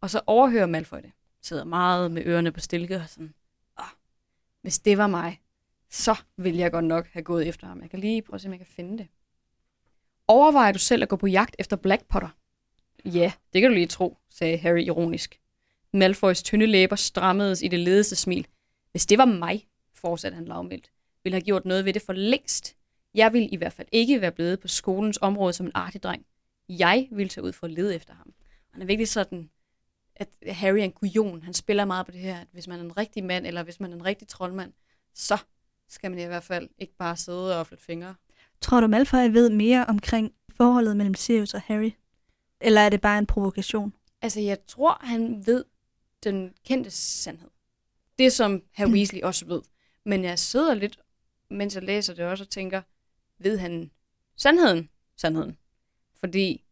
Og så overhører Malfoy det. Sidder meget med ørerne på stilke og sådan, hvis det var mig, så ville jeg godt nok have gået efter ham. Jeg kan lige prøve at se, om jeg kan finde det. Overvejer du selv at gå på jagt efter Black Potter? Ja, det kan du lige tro, sagde Harry ironisk. Malfoys tynde læber strammedes i det ledeste smil. Hvis det var mig, fortsatte han lavmældt, ville have gjort noget ved det for længst. Jeg ville i hvert fald ikke være blevet på skolens område som en artig dreng. Jeg ville tage ud for at lede efter ham. Han er virkelig sådan, at Harry er en kujon. Han spiller meget på det her, at hvis man er en rigtig mand, eller hvis man er en rigtig troldmand, så skal man i hvert fald ikke bare sidde og flytte fingre. Tror du, Malfoy ved mere omkring forholdet mellem Sirius og Harry? Eller er det bare en provokation? Altså, jeg tror, han ved den kendte sandhed. Det, som herr Weasley også ved. Men jeg sidder lidt, mens jeg læser det også, og tænker, ved han sandheden? Sandheden. Fordi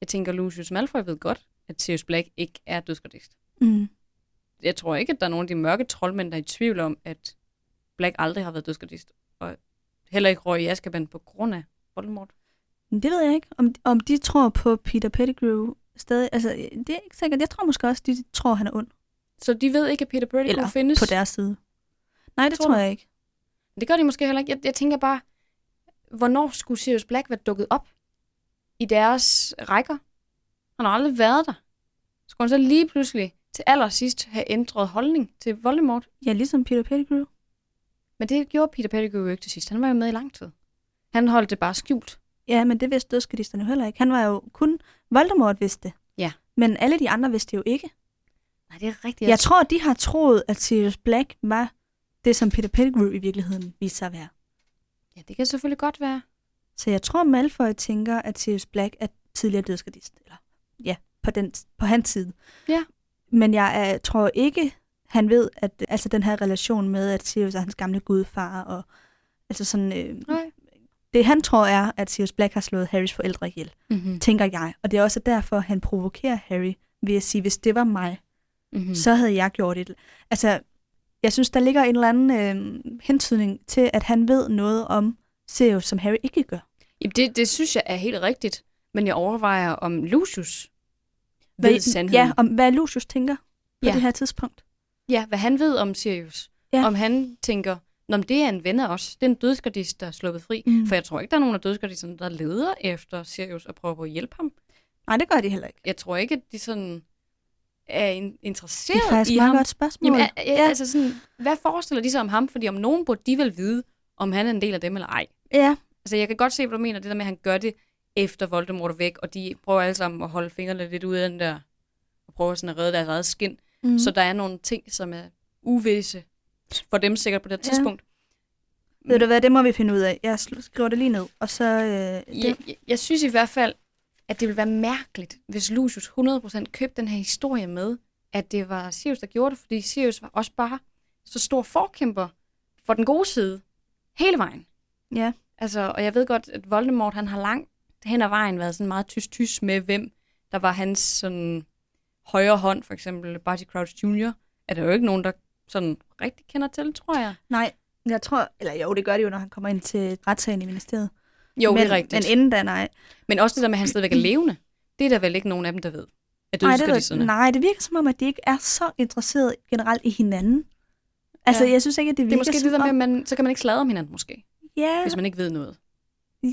jeg tænker, Lucius Malfoy ved godt, at Sirius Black ikke er dødsgardist. Mm. Jeg tror ikke, at der er nogen af de mørke troldmænd, der er i tvivl om, at Black aldrig har været dødsgardist. Og heller ikke røg i Azkaban på grund af Voldemort. Men det ved jeg ikke. Om, om de tror på Peter Pettigrew stadig. Altså, det er ikke sikkert. Jeg tror måske også, de tror, han er ond. Så de ved ikke, at Peter Pettigrew Eller findes? på deres side. Nej, det Tror tror, jeg ikke. Det gør de måske heller ikke. Jeg, jeg tænker bare, hvornår skulle Sirius Black være dukket op i deres rækker? Han har aldrig været der. Skulle han så lige pludselig til allersidst have ændret holdning til Voldemort? Ja, ligesom Peter Pettigrew. Men det gjorde Peter Pettigrew jo ikke til sidst. Han var jo med i lang tid. Han holdt det bare skjult. Ja, men det vidste dødskadisterne jo heller ikke. Han var jo kun... Voldemort vidste det. Ja. Men alle de andre vidste det jo ikke. Nej, det er rigtigt. Jeg tror, de har troet, at Sirius Black var det, som Peter Pettigrew i virkeligheden viste sig at være. Ja, det kan selvfølgelig godt være. Så jeg tror, Malfoy tænker, at Sirius Black er tidligere dødskadist. Eller, ja, på, den, på hans side. Ja. Men jeg er, tror ikke, han ved, at altså den her relation med, at Sirius er hans gamle gudfar, og altså sådan, øh, Nej. det han tror er, at Sirius Black har slået Harrys forældre ihjel, Mm-hmm. tænker jeg. Og det er også derfor, han provokerer Harry ved at sige, hvis det var mig, Mm-hmm. mm. så havde jeg gjort det. Altså, jeg synes, der ligger en eller anden øh, hentydning til, at han ved noget om Sirius, som Harry ikke gør. Jamen, det, det synes jeg er helt rigtigt. Men jeg overvejer, om Lucius ved sandheden. Ja, om hvad Lucius tænker på Ja. det her tidspunkt. Ja, hvad han ved om Sirius. Ja. Om han tænker, Nå, men det er en ven af os. Det er en dødsgardist, der er sluppet fri. Mm. For jeg tror ikke, der er nogen af dødsgardisterne, der leder efter Sirius og prøver på at hjælpe ham. Nej, det gør de heller ikke. Jeg tror ikke, at de sådan er in- Det interesseret er faktisk i et meget ham. godt spørgsmål. Jamen, ja, ja. altså sådan, hvad forestiller de sig om ham? Fordi om nogen burde de vel vide, om han er en del af dem eller ej. ja, Altså, jeg kan godt se, hvad du mener, det der med, at han gør det efter Voldemort er væk, og de prøver alle sammen at holde fingrene lidt ude af den der, og prøver sådan at redde deres eget skin. mm. Mm. Så der er nogle ting, som er uvisse for dem sikkert på det Ja. tidspunkt. ved du hvad, det må vi finde ud af. Jeg skriver det lige ned, og så... Øh, det, Jeg, jeg, jeg synes i hvert fald, at det ville være mærkeligt, hvis Lucius 100% købte den her historie med, at det var Sirius, der gjorde det, fordi Sirius var også bare så stor forkæmper for den gode side hele vejen. Ja. Altså, og jeg ved godt, at Voldemort, han har langt hen ad vejen været sådan meget tys-tys med, hvem der var hans sådan højre hånd, for eksempel Barty Crouch Jr., er der jo ikke nogen, der sådan rigtig kender til, tror jeg. nej, jeg tror... Eller jo, det gør det jo, når han kommer ind til retssagen i ministeriet. Jo, men, det er rigtigt. Men inden da, nej. Men også det der med, at han stadigvæk er levende. Det er der vel ikke nogen af dem, der ved. At Nej det, nej, det virker som om, at de ikke er så interesseret generelt i hinanden. Altså, Ja. jeg synes ikke, at det Det virker er måske det der med, at man, så kan man ikke sladre om hinanden måske, Ja, hvis man ikke ved noget.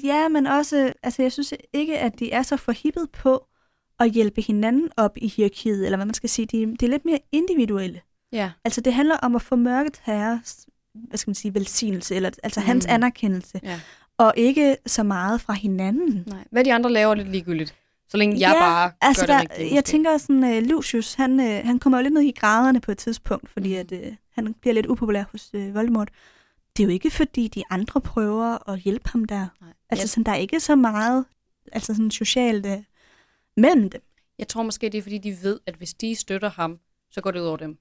Ja, men også, altså jeg synes ikke, at de er så forhippet på at hjælpe hinanden op i hierarkiet, eller hvad man skal sige, de, de er lidt mere individuelle. Ja. Altså det handler om at få mørket herres, hvad skal man sige, velsignelse, eller altså mm. hans Mm. anerkendelse, ja. og ikke så meget fra hinanden. Nej. Hvad de andre laver er lidt ligegyldigt. Så længe jeg ja, bare altså gør det der, rigtigt. jeg måske. tænker sådan, uh, Lucius, han, uh, han kommer jo lidt ned i graderne på et tidspunkt, fordi Mhm. at, uh, han bliver lidt upopulær hos uh, Voldemort. Det er jo ikke, fordi de andre prøver at hjælpe ham der. Nej. Altså sådan, der er ikke så meget altså sådan socialt uh, mellem dem. jeg tror måske, det er fordi, de ved, at hvis de støtter ham, så går det ud over dem.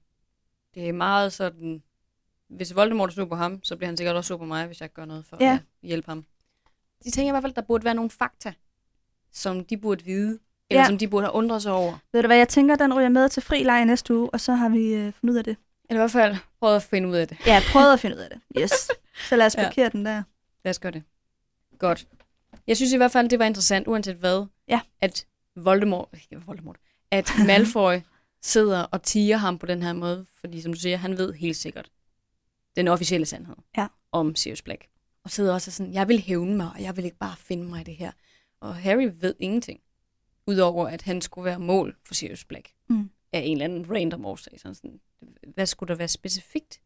Det er meget sådan... Hvis Voldemort er sur på ham, så bliver han sikkert også sur på mig, hvis jeg gør noget for Ja. at hjælpe ham. De tænker i hvert fald, der burde være nogle fakta som de burde vide, eller Ja. som de burde have undret sig over. Ved du hvad, jeg tænker, den ryger med til fri leg næste uge, og så har vi øh, fundet ud af det. Eller i hvert fald prøvet at finde ud af det. Ja, prøvet at finde ud af det. Yes. Så lad os Ja. blokere den der. Lad os gøre det. Godt. Jeg synes i hvert fald, det var interessant, uanset hvad, Ja. at Voldemort, ikke Voldemort, at Malfoy sidder og tiger ham på den her måde, fordi som du siger, han ved helt sikkert den officielle sandhed Ja. om Sirius Black. Og sidder også sådan, jeg vil hævne mig, og jeg vil ikke bare finde mig i det her. Og Harry ved ingenting, udover at han skulle være mål for Sirius Black. Mm. Af en eller anden random årsag. Sådan sådan, hvad skulle der være specifikt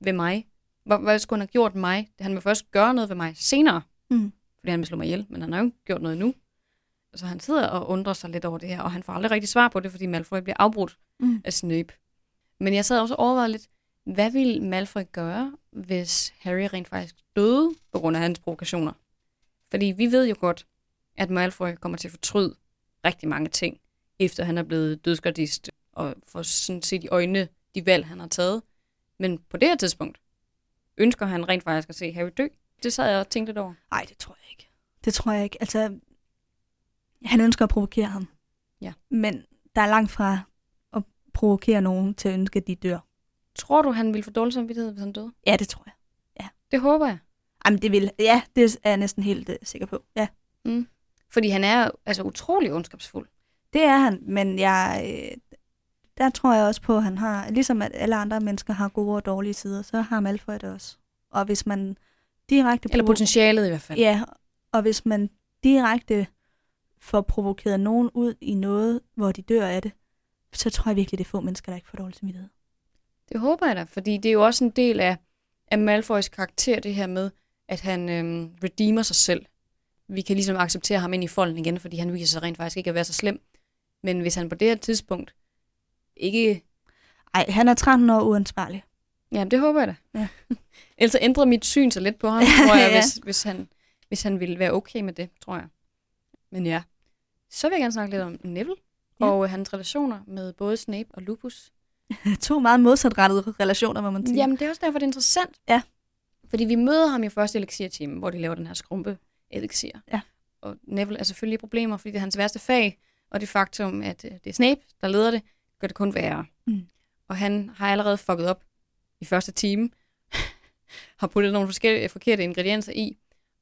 ved mig? Hvad, hvad skulle han have gjort mig? Han vil først gøre noget ved mig senere, Mm. fordi han vil slå mig ihjel, men han har jo ikke gjort noget endnu. Så han sidder og undrer sig lidt over det her, og han får aldrig rigtig svar på det, fordi Malfoy bliver afbrudt Mm. af Snape. Men jeg sad også og overvejede lidt, hvad ville Malfoy gøre, hvis Harry rent faktisk døde på grund af hans provokationer? Fordi vi ved jo godt, at Malfoy kommer til at fortryde rigtig mange ting, efter han er blevet dødsgardist, og får sådan set i øjnene de valg, han har taget. Men på det her tidspunkt ønsker han rent faktisk at se Harry dø. Det sad jeg og tænkte lidt over. Nej, det tror jeg ikke. Det tror jeg ikke. Altså, han ønsker at provokere ham. Ja. Men der er langt fra at provokere nogen til at ønske, at de dør. Tror du, han ville få dårlig samvittighed, hvis han døde? Ja, det tror jeg. Det håber jeg. Jamen, det vil, ja, det er jeg næsten helt uh, sikker på. Ja, Fordi han er altså utrolig ondskabsfuld. det er han, men jeg, øh, der tror jeg også på, at han har, ligesom at alle andre mennesker har gode og dårlige sider, så har Malfoy det også. Og hvis man direkte... Eller potentialet i hvert fald. Ja, og hvis man direkte får provokeret nogen ud i noget, hvor de dør af det, så tror jeg virkelig, det er få mennesker, der ikke får dårlig samvittighed. Det håber jeg da, fordi det er jo også en del af, af Malfoys karakter, det her med, at han øhm, redeemer sig selv. Vi kan ligesom acceptere ham ind i folden igen, fordi han viser sig rent faktisk ikke at være så slem. Men hvis han på det her tidspunkt ikke... Ej, han er 13 år uansvarlig. Ja, det håber jeg da. Ja. Ellers ændrer mit syn så lidt på ham, tror jeg, Ja. hvis, hvis, han, hvis han ville være okay med det, tror jeg. Men ja, så vil jeg gerne snakke lidt om Neville Ja. og hans relationer med både Snape og Lupus. to meget modsatrettede relationer, må man sige. Jamen, det er også derfor, det er interessant. Ja. Fordi vi møder ham i første elixir-time, hvor de laver den her skrumpe elixir. Ja. Og Neville er selvfølgelig i problemer, fordi det er hans værste fag, og det faktum, at øh, det er Snape, der leder det, gør det kun værre. Mm. Og han har allerede fucket op i første time, har puttet nogle forskellige forkerte ingredienser i,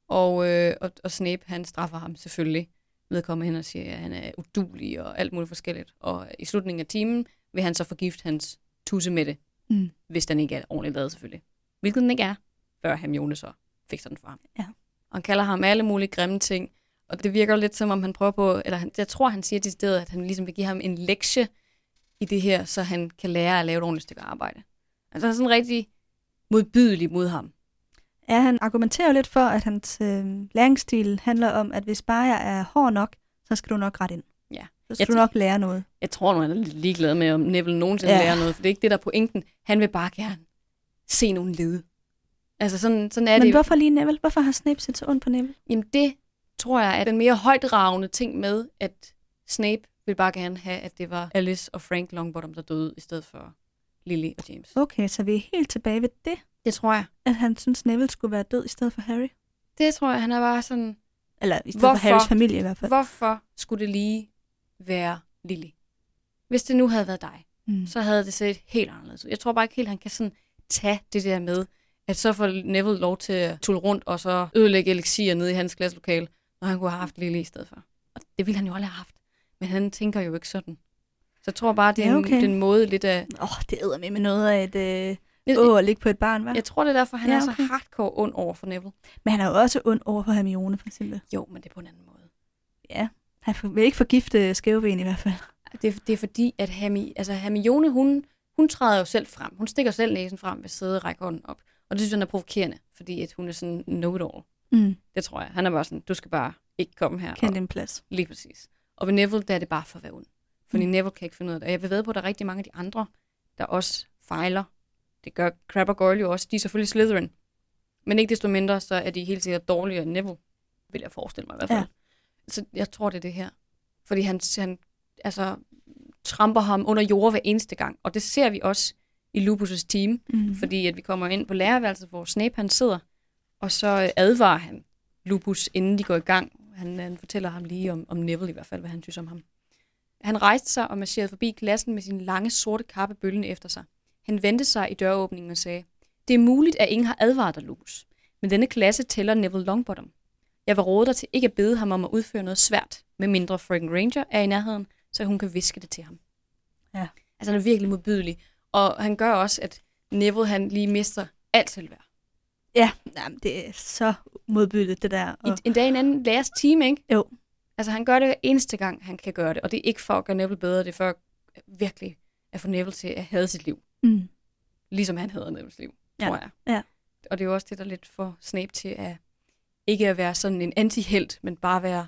og, øh, og, og Snape, han straffer ham selvfølgelig ved at komme hen og sige, at han er udulig og alt muligt forskelligt. Og i slutningen af timen vil han så forgifte hans tusse med det, Mm. hvis den ikke er ordentligt lavet selvfølgelig. Hvilket den ikke er, før Hermione så fikser den for ham. Ja. Og han kalder ham alle mulige grimme ting, og det virker lidt som om han prøver på, eller han, jeg tror han siger stedet, at han ligesom vil give ham en lektie i det her, så han kan lære at lave et ordentligt stykke arbejde. Altså han er sådan rigtig modbydelig mod ham. Ja, han argumenterer jo lidt for, at hans øh, læringsstil handler om, at hvis bare jeg er hård nok, så skal du nok ret ind. Ja. Så skal Jeg du nok lære noget. Jeg tror, nu han er lidt ligeglad med, om Neville nogensinde Ja. lærer noget, for det er ikke det, der er pointen. Han vil bare gerne se nogen lede. Altså sådan, sådan er Men det. hvorfor lige Neville? Hvorfor har Snape set så ondt på Neville? Jamen det tror jeg er den mere højdragende ting med, at Snape vil bare gerne have, at det var Alice og Frank Longbottom, der døde, i stedet for Lily og James. Okay, så vi er helt tilbage ved det, Det tror jeg. at han synes, Neville skulle være død i stedet for Harry. Det tror jeg, han er bare sådan, Eller i stedet Hvorfor? for Harrys familie i hvert fald. hvorfor skulle det lige være Lily? Hvis det nu havde været dig, Mm. så havde det set helt anderledes ud. Jeg tror bare ikke helt, han kan sådan tage det der med, at så får Neville lov til at tulle rundt og så ødelægge elixir nede i hans klasselokale, når han kunne have haft Lily i stedet for. Og det ville han jo aldrig have haft. Men han tænker jo ikke sådan. Så jeg tror bare, det er, Ja, okay. okay. en, den måde lidt af... Åh, oh, det æder med med noget af et øh, åh at ligge på et barn, hva'? jeg tror, det er derfor, han Ja, ja, er okay. så hardcore ond over for Neville. Men han er jo også ond over for Hermione, for eksempel. Jo, men det er på en anden måde. Ja, han vil ikke forgifte skæveben i hvert fald. Det, er- det er fordi, at Hermi, altså Hermione, hun, hun træder jo selv frem. Hun stikker selv næsen frem ved sædet og rækker hånden op. Og det synes han er provokerende, fordi at hun er sådan know-it-all. Mm. Det tror jeg. Han er bare sådan, du skal bare ikke komme her. Kend din plads. lige præcis. Og ved Neville, der er det bare for at være ond. Fordi Mm. Neville kan ikke finde ud af det. Og jeg vil ved på, at der er rigtig mange af de andre, der også fejler. Det gør Crabbe og Goyle jo også. De er selvfølgelig Slytherin. Men ikke desto mindre, så er de helt sikkert dårligere end Neville. Vil jeg forestille mig i hvert fald. Ja. Ja. Så jeg tror, det er det her. Fordi han, han altså, tramper ham under jord hver eneste gang. Og det ser vi også i Lupus' team. Mm. Fordi at vi kommer ind på lærerværelset, hvor Snape han sidder, og så øh, advarer han Lupus, inden de går i gang. Han, han fortæller ham lige om, om Neville i hvert fald, hvad han synes om ham. Han rejste sig og marcherede forbi klassen med sin lange sorte kappe bølgende efter sig. Han vendte sig i døråbningen og sagde, Det er muligt, at ingen har advaret dig, Lucas. Men denne klasse tæller Neville Longbottom. Jeg vil råde dig til ikke at bede ham om at udføre noget svært, medmindre Frank Ranger er i nærheden, så hun kan viske det til ham. Ja. Altså han er virkelig modbydelig. Og han gør også, at Neville han lige mister alt selvværd. Ja, jamen, det er så modbydeligt, det der. Og, en dag en anden lærers time, ikke? Jo. Altså han gør det eneste gang, han kan gøre det. Og det er ikke for at gøre Neville bedre, det er for at virkelig at få Neville til at have sit liv. mm, Ligesom han havde Nevilles liv, Ja. tror jeg. Ja. Og det er jo også det, der lidt får Snape til at ikke at være sådan en anti-helt, men bare være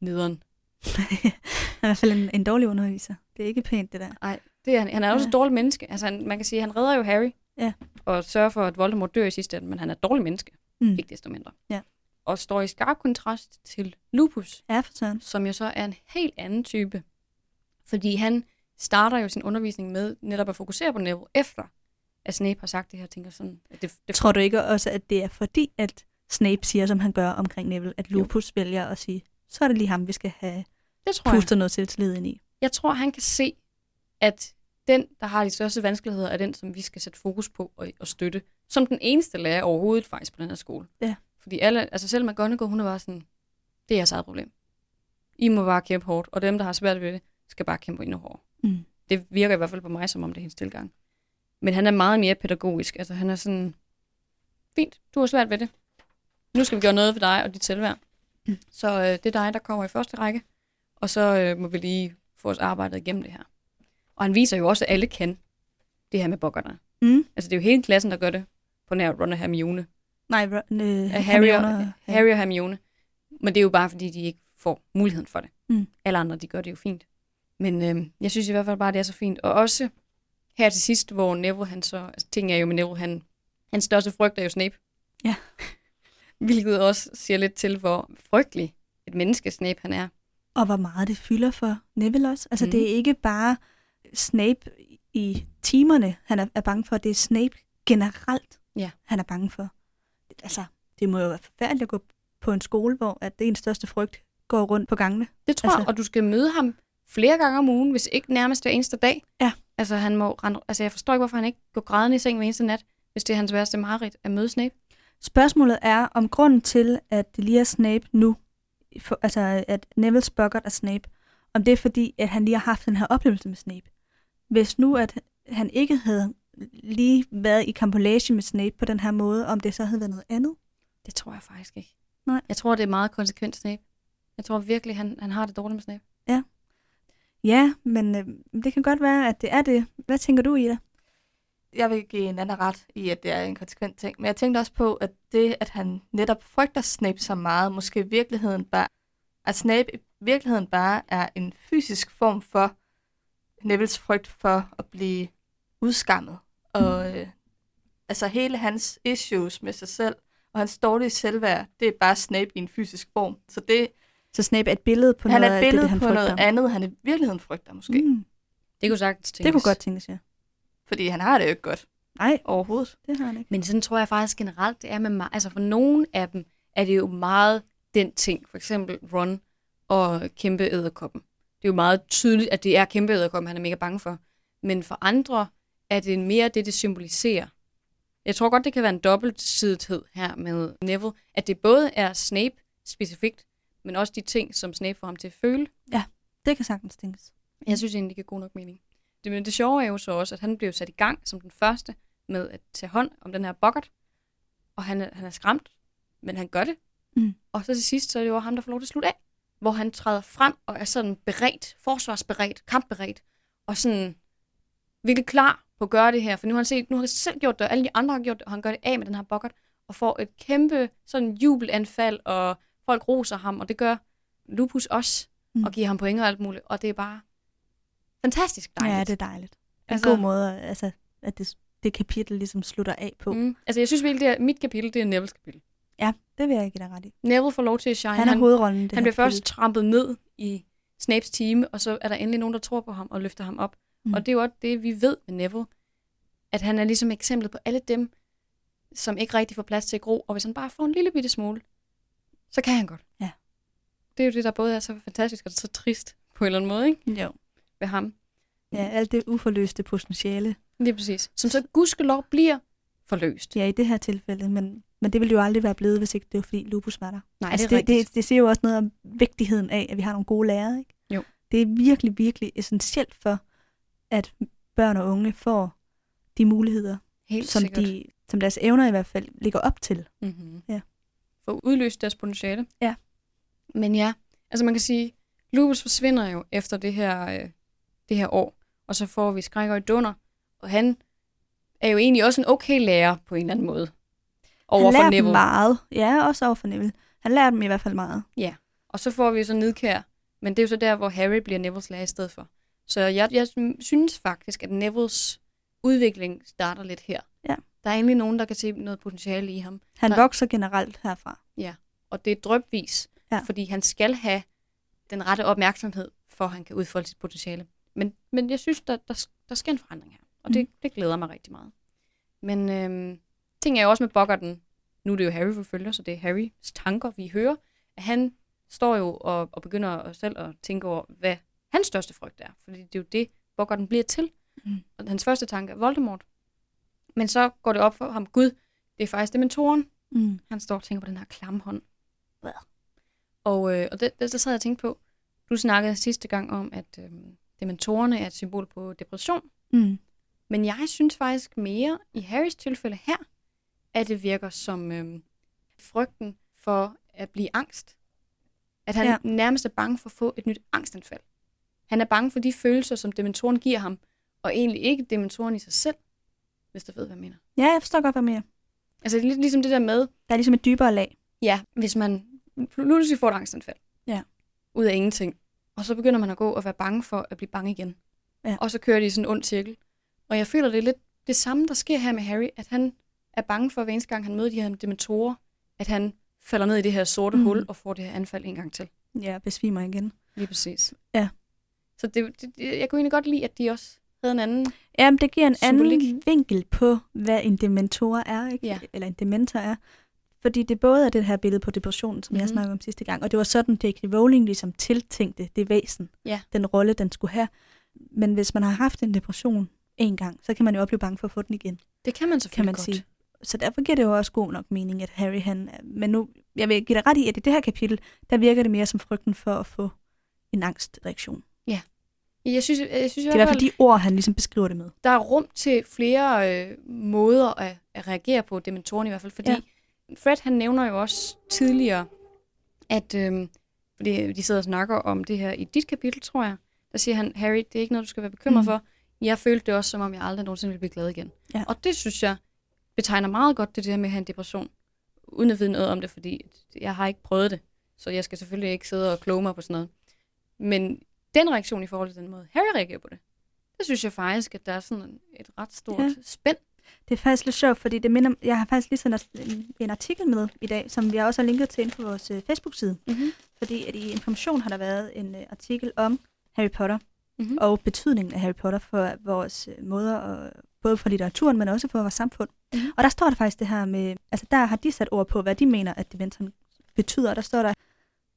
nederen. han er i hvert fald en, en dårlig underviser. Det er ikke pænt, det der. Det er, han. han er også Ja. et dårligt menneske. Altså, han, man kan sige, at han redder jo Harry. Ja. Og sørger for, at Voldemort dør i sidste ende, men han er et dårligt menneske. Mm. Ikke desto mindre. Ja. Og står i skarp kontrast til Lupus, Ja, for som jo så er en helt anden type. Fordi han starter jo sin undervisning med netop at fokusere på Neville, efter at Snape har sagt det her, tænker sådan, at det, det Tror du ikke også, at det er fordi, at Snape siger, som han gør omkring Neville, at Lupus jo. vælger at sige, så er det lige ham, vi skal have det tror jeg. pustet noget selvtillid ind i. Jeg tror, han kan se, at den, der har de største vanskeligheder, er den, som vi skal sætte fokus på og, og støtte. Som den eneste lærer overhovedet faktisk på den her skole. Ja. Fordi alle, altså selv McGonagall, hun er bare sådan, det er jeres eget problem. I må bare kæmpe hårdt, og dem, der har svært ved det, skal bare kæmpe endnu hårdere. Mm. Det virker i hvert fald på mig, som om det er hendes tilgang. Men han er meget mere pædagogisk. Altså han er sådan, fint, du har svært ved det. Nu skal vi gøre noget for dig og dit selvværd. Mm. Så øh, det er dig, der kommer i første række. Og så øh, må vi lige få os arbejdet igennem det her. Og han viser jo også, at alle kan det her med bokkerne. Mm. Altså det er jo hele klassen, der gør det på nær Ron og Hermione. Nej, Ron- øh, Af Harry, og, Hermione Harry og Hermione. Men det er jo bare, fordi de ikke får muligheden for det. Mm. Alle andre, de gør det jo fint. Men øh, jeg synes i hvert fald bare, det er så fint. Og også her til sidst, hvor Neville, han så... Altså, ting er jo med Neville, han, hans største frygt er jo Snape. Ja. Hvilket også siger lidt til, hvor frygtelig et menneske Snape han er. Og hvor meget det fylder for Neville også. Altså, mm. det er ikke bare Snape i timerne, han er, er bange for. Det er Snape generelt, Ja. han er bange for. Altså, det må jo være forfærdeligt at gå på en skole, hvor at det er en største frygt går rundt på gangene. Det tror altså, Altså- jeg, og du skal møde ham flere gange om ugen, hvis ikke nærmest hver eneste dag. Ja. Altså, han må rende, altså jeg forstår ikke, hvorfor han ikke går grædende i seng hver eneste nat, hvis det er hans værste mareridt at møde Snape. Spørgsmålet er, om grunden til, at det lige er Snape nu, for, altså at Neville Spoggart er Snape, om det er fordi, at han lige har haft den her oplevelse med Snape. Hvis nu, at han ikke havde lige været i kampolage med Snape på den her måde, om det så havde været noget andet. Det tror jeg faktisk ikke. Nej. Jeg tror, det er meget konsekvent Snape. Jeg tror virkelig, han, han har det dårligt med Snape. Ja, men øh, det kan godt være, at det er det. Hvad tænker du, Ida? Jeg vil give en anden ret i, at det er en konsekvent ting. Men jeg tænkte også på, at det, at han netop frygter Snape så meget, måske i virkeligheden bare, at Snape i virkeligheden bare er en fysisk form for Nevilles frygt for at blive udskammet. Og øh, altså hele hans issues med sig selv, og hans dårlige selvværd, det er bare Snape i en fysisk form. Så det, Så Snape er et billede på han noget er et billede det, han på frygter. noget andet, han i virkeligheden frygter måske. Mm. Mm, Det kunne sagtens tænkes. det kunne godt tænkes, ja. Fordi han har det jo ikke godt Nej, overhovedet. det har han ikke. Men sådan tror jeg faktisk generelt, det er med mig. Altså for nogle af dem er det jo meget den ting. For eksempel Ron og kæmpe æderkoppen. Det er jo meget tydeligt, at det er kæmpe æderkoppen, han er mega bange for. Men for andre er det mere det, det symboliserer. Jeg tror godt, det kan være en dobbeltsidethed her med Neville, at det både er Snape specifikt, men også de ting, som Snape får ham til at føle. Det kan sagtens tænkes. Jeg synes egentlig, det giver god nok mening. Det, men det sjove er jo så også, at han blev sat i gang som den første med at tage hånd om den her bokkert. Og han er, han er skræmt, men han gør det. Mm. Og så til sidst, så er det jo ham, der får lov til at slutte af. Hvor han træder frem og er sådan beredt, forsvarsberedt, kampberedt. Og sådan virkelig klar på at gøre det her. For nu har han set, nu har han selv gjort det, og alle de andre har gjort det, og han gør det af med den her bokkert. Og får et kæmpe sådan jubelanfald, og folk roser ham, og det gør Lupus også. Mm. Og giver ham point og alt muligt. Og det er bare fantastisk dejligt. Ja, det er dejligt. En Altså- god måde, altså, at det, det kapitel ligesom slutter af på. Mm. Altså, jeg synes virkelig, det er, mit kapitel, det er Nevilles kapitel. Ja, det vil jeg give dig ret i. Neville får lov til at shine. Han er hovedrollen han her bliver først kapitel. trampet ned i Snapes time, og så er der endelig nogen, der tror på ham og løfter ham op. Mm. Og det er jo også det, vi ved med Neville. At han er ligesom eksemplet på alle dem, som ikke rigtig får plads til at gro. Og hvis han bare får en lille bitte smule, så kan han godt. det er jo det, der både er så fantastisk og så trist på en eller anden måde, ikke? Jo. Ved ham. Ja, alt det uforløste potentiale. Lige præcis. Som så gudskelov bliver forløst. Ja, i det her tilfælde, men, men det ville jo aldrig være blevet, hvis ikke det var fordi lupus var der. Nej, altså, det er det, det, det siger jo også noget om vigtigheden af, at vi har nogle gode lærere. Ikke? Jo. Det er virkelig, virkelig essentielt for, at børn og unge får de muligheder, Helt som, sikkert. de, som deres evner i hvert fald ligger op til. Mm-hmm. Ja. For at udløse deres potentiale. Ja. Men ja, altså man kan sige, Lupus forsvinder jo efter det her, øh, det her år, og så får vi skrækker i dunder, og han er jo egentlig også en okay lærer på en eller anden måde. Over han for Neville. meget. Ja, også over for Neville. Han lærer dem i hvert fald meget. Og så får vi så nedkær, men det er jo så der, hvor Harry bliver Nevilles lærer i stedet for. Så jeg, jeg synes faktisk, at Nevilles udvikling starter lidt her. Ja. Der er egentlig nogen, der kan se noget potentiale i ham. Han Nej. vokser generelt herfra. og det er drøbvis, Ja. ja. fordi han skal have den rette opmærksomhed, for at han kan udfolde sit potentiale. Men, men jeg synes, der, der, der sker en forandring her, og det, Mhm. det glæder mig rigtig meget. Men øhm, ting er jo også med Boggarten, nu er det jo Harry, vi følger, så det er Harrys tanker, vi hører, at han står jo og, og begynder selv at tænke over, hvad hans største frygt er, fordi det er jo det, Boggarten bliver til. Mm. Og hans første tanke er Voldemort. Men så går det op for ham, Gud, det er faktisk dementoren, Mm. han står og tænker på den her klamme hånd. Og, øh, og det, det, det sad jeg og tænkte på. Du snakkede sidste gang om, at øh, dementorerne er et symbol på depression. Mm. Men jeg synes faktisk mere, i Harrys tilfælde her, at det virker som øh, frygten for at blive angst. At han Ja. nærmest er bange for at få et nyt angstanfald. Han er bange for de følelser, som dementoren giver ham, og egentlig ikke dementoren i sig selv, hvis du ved, hvad jeg mener. Ja, jeg forstår godt, hvad mere. Altså det er lidt ligesom det der med, Der er ligesom et dybere lag. Ja, hvis man pludselig får et angstanfald. Ja. Ud af ingenting. Og så begynder man at gå og være bange for at blive bange igen. Ja. Og så kører de i sådan en ond cirkel. Og jeg føler, det er lidt det samme, der sker her med Harry, at han er bange for, at hver eneste gang han møder de her dementorer, at han falder ned i det her sorte Mm. mm. hul og får det her anfald en gang til. Ja, besvimer igen. Lige præcis. Ja. Så det, det, jeg kunne egentlig godt lide, at de også havde en anden... Jamen, det giver en Symbolik. anden vinkel på, hvad en dementor er, ikke? Ja. eller en dementor er. Fordi det både er det her billede på depressionen, som mm-hmm. jeg Mhm. snakkede om sidste gang, og det var sådan, J.K. Rowling ligesom tiltænkte det væsen, Ja. den rolle, den skulle have. Men hvis man har haft en depression en gang, så kan man jo også blive bange for at få den igen, Det kan man kan selvfølgelig man godt. sige. Så derfor giver det jo også god nok mening, at Harry han... Men nu, jeg vil give dig ret i, at i det her kapitel, der virker det mere som frygten for at få en angstreaktion. Jeg synes, jeg synes i Det er i hvert fald, de ord, han ligesom beskriver det med. der er rum til flere øh, måder at, at reagere på dementoren i hvert fald, fordi Ja. ja. Fred han nævner jo også tidligere, at øh, fordi de sidder og snakker om det her i dit kapitel, tror jeg, der siger han, Harry, det er ikke noget, du skal være bekymret mm. for. Jeg følte det også, som om jeg aldrig nogensinde ville blive glad igen. Ja. Og det synes jeg betegner meget godt det der med at have en depression, uden at vide noget om det, fordi jeg har ikke prøvet det, så jeg skal selvfølgelig ikke sidde og kloge mig på sådan noget. Men den reaktion i forhold til den måde, Harry reagerer på det, det synes jeg faktisk, at der er sådan et ret stort Ja. spænd. Det er faktisk lidt sjovt, fordi det minder, jeg har faktisk lige sendt en, en artikel med i dag, som vi også har linket til inde på vores øh, Facebook-side. Mm-hmm. Fordi at i Information har der været en uh, artikel om Harry Potter Mm-hmm. og betydningen af Harry Potter for vores uh, måder, og, både for litteraturen, men også for vores samfund. Mhm. Og der står der faktisk det her med, altså der har de sat ord på, hvad de mener, at dementoren betyder. Og der står der,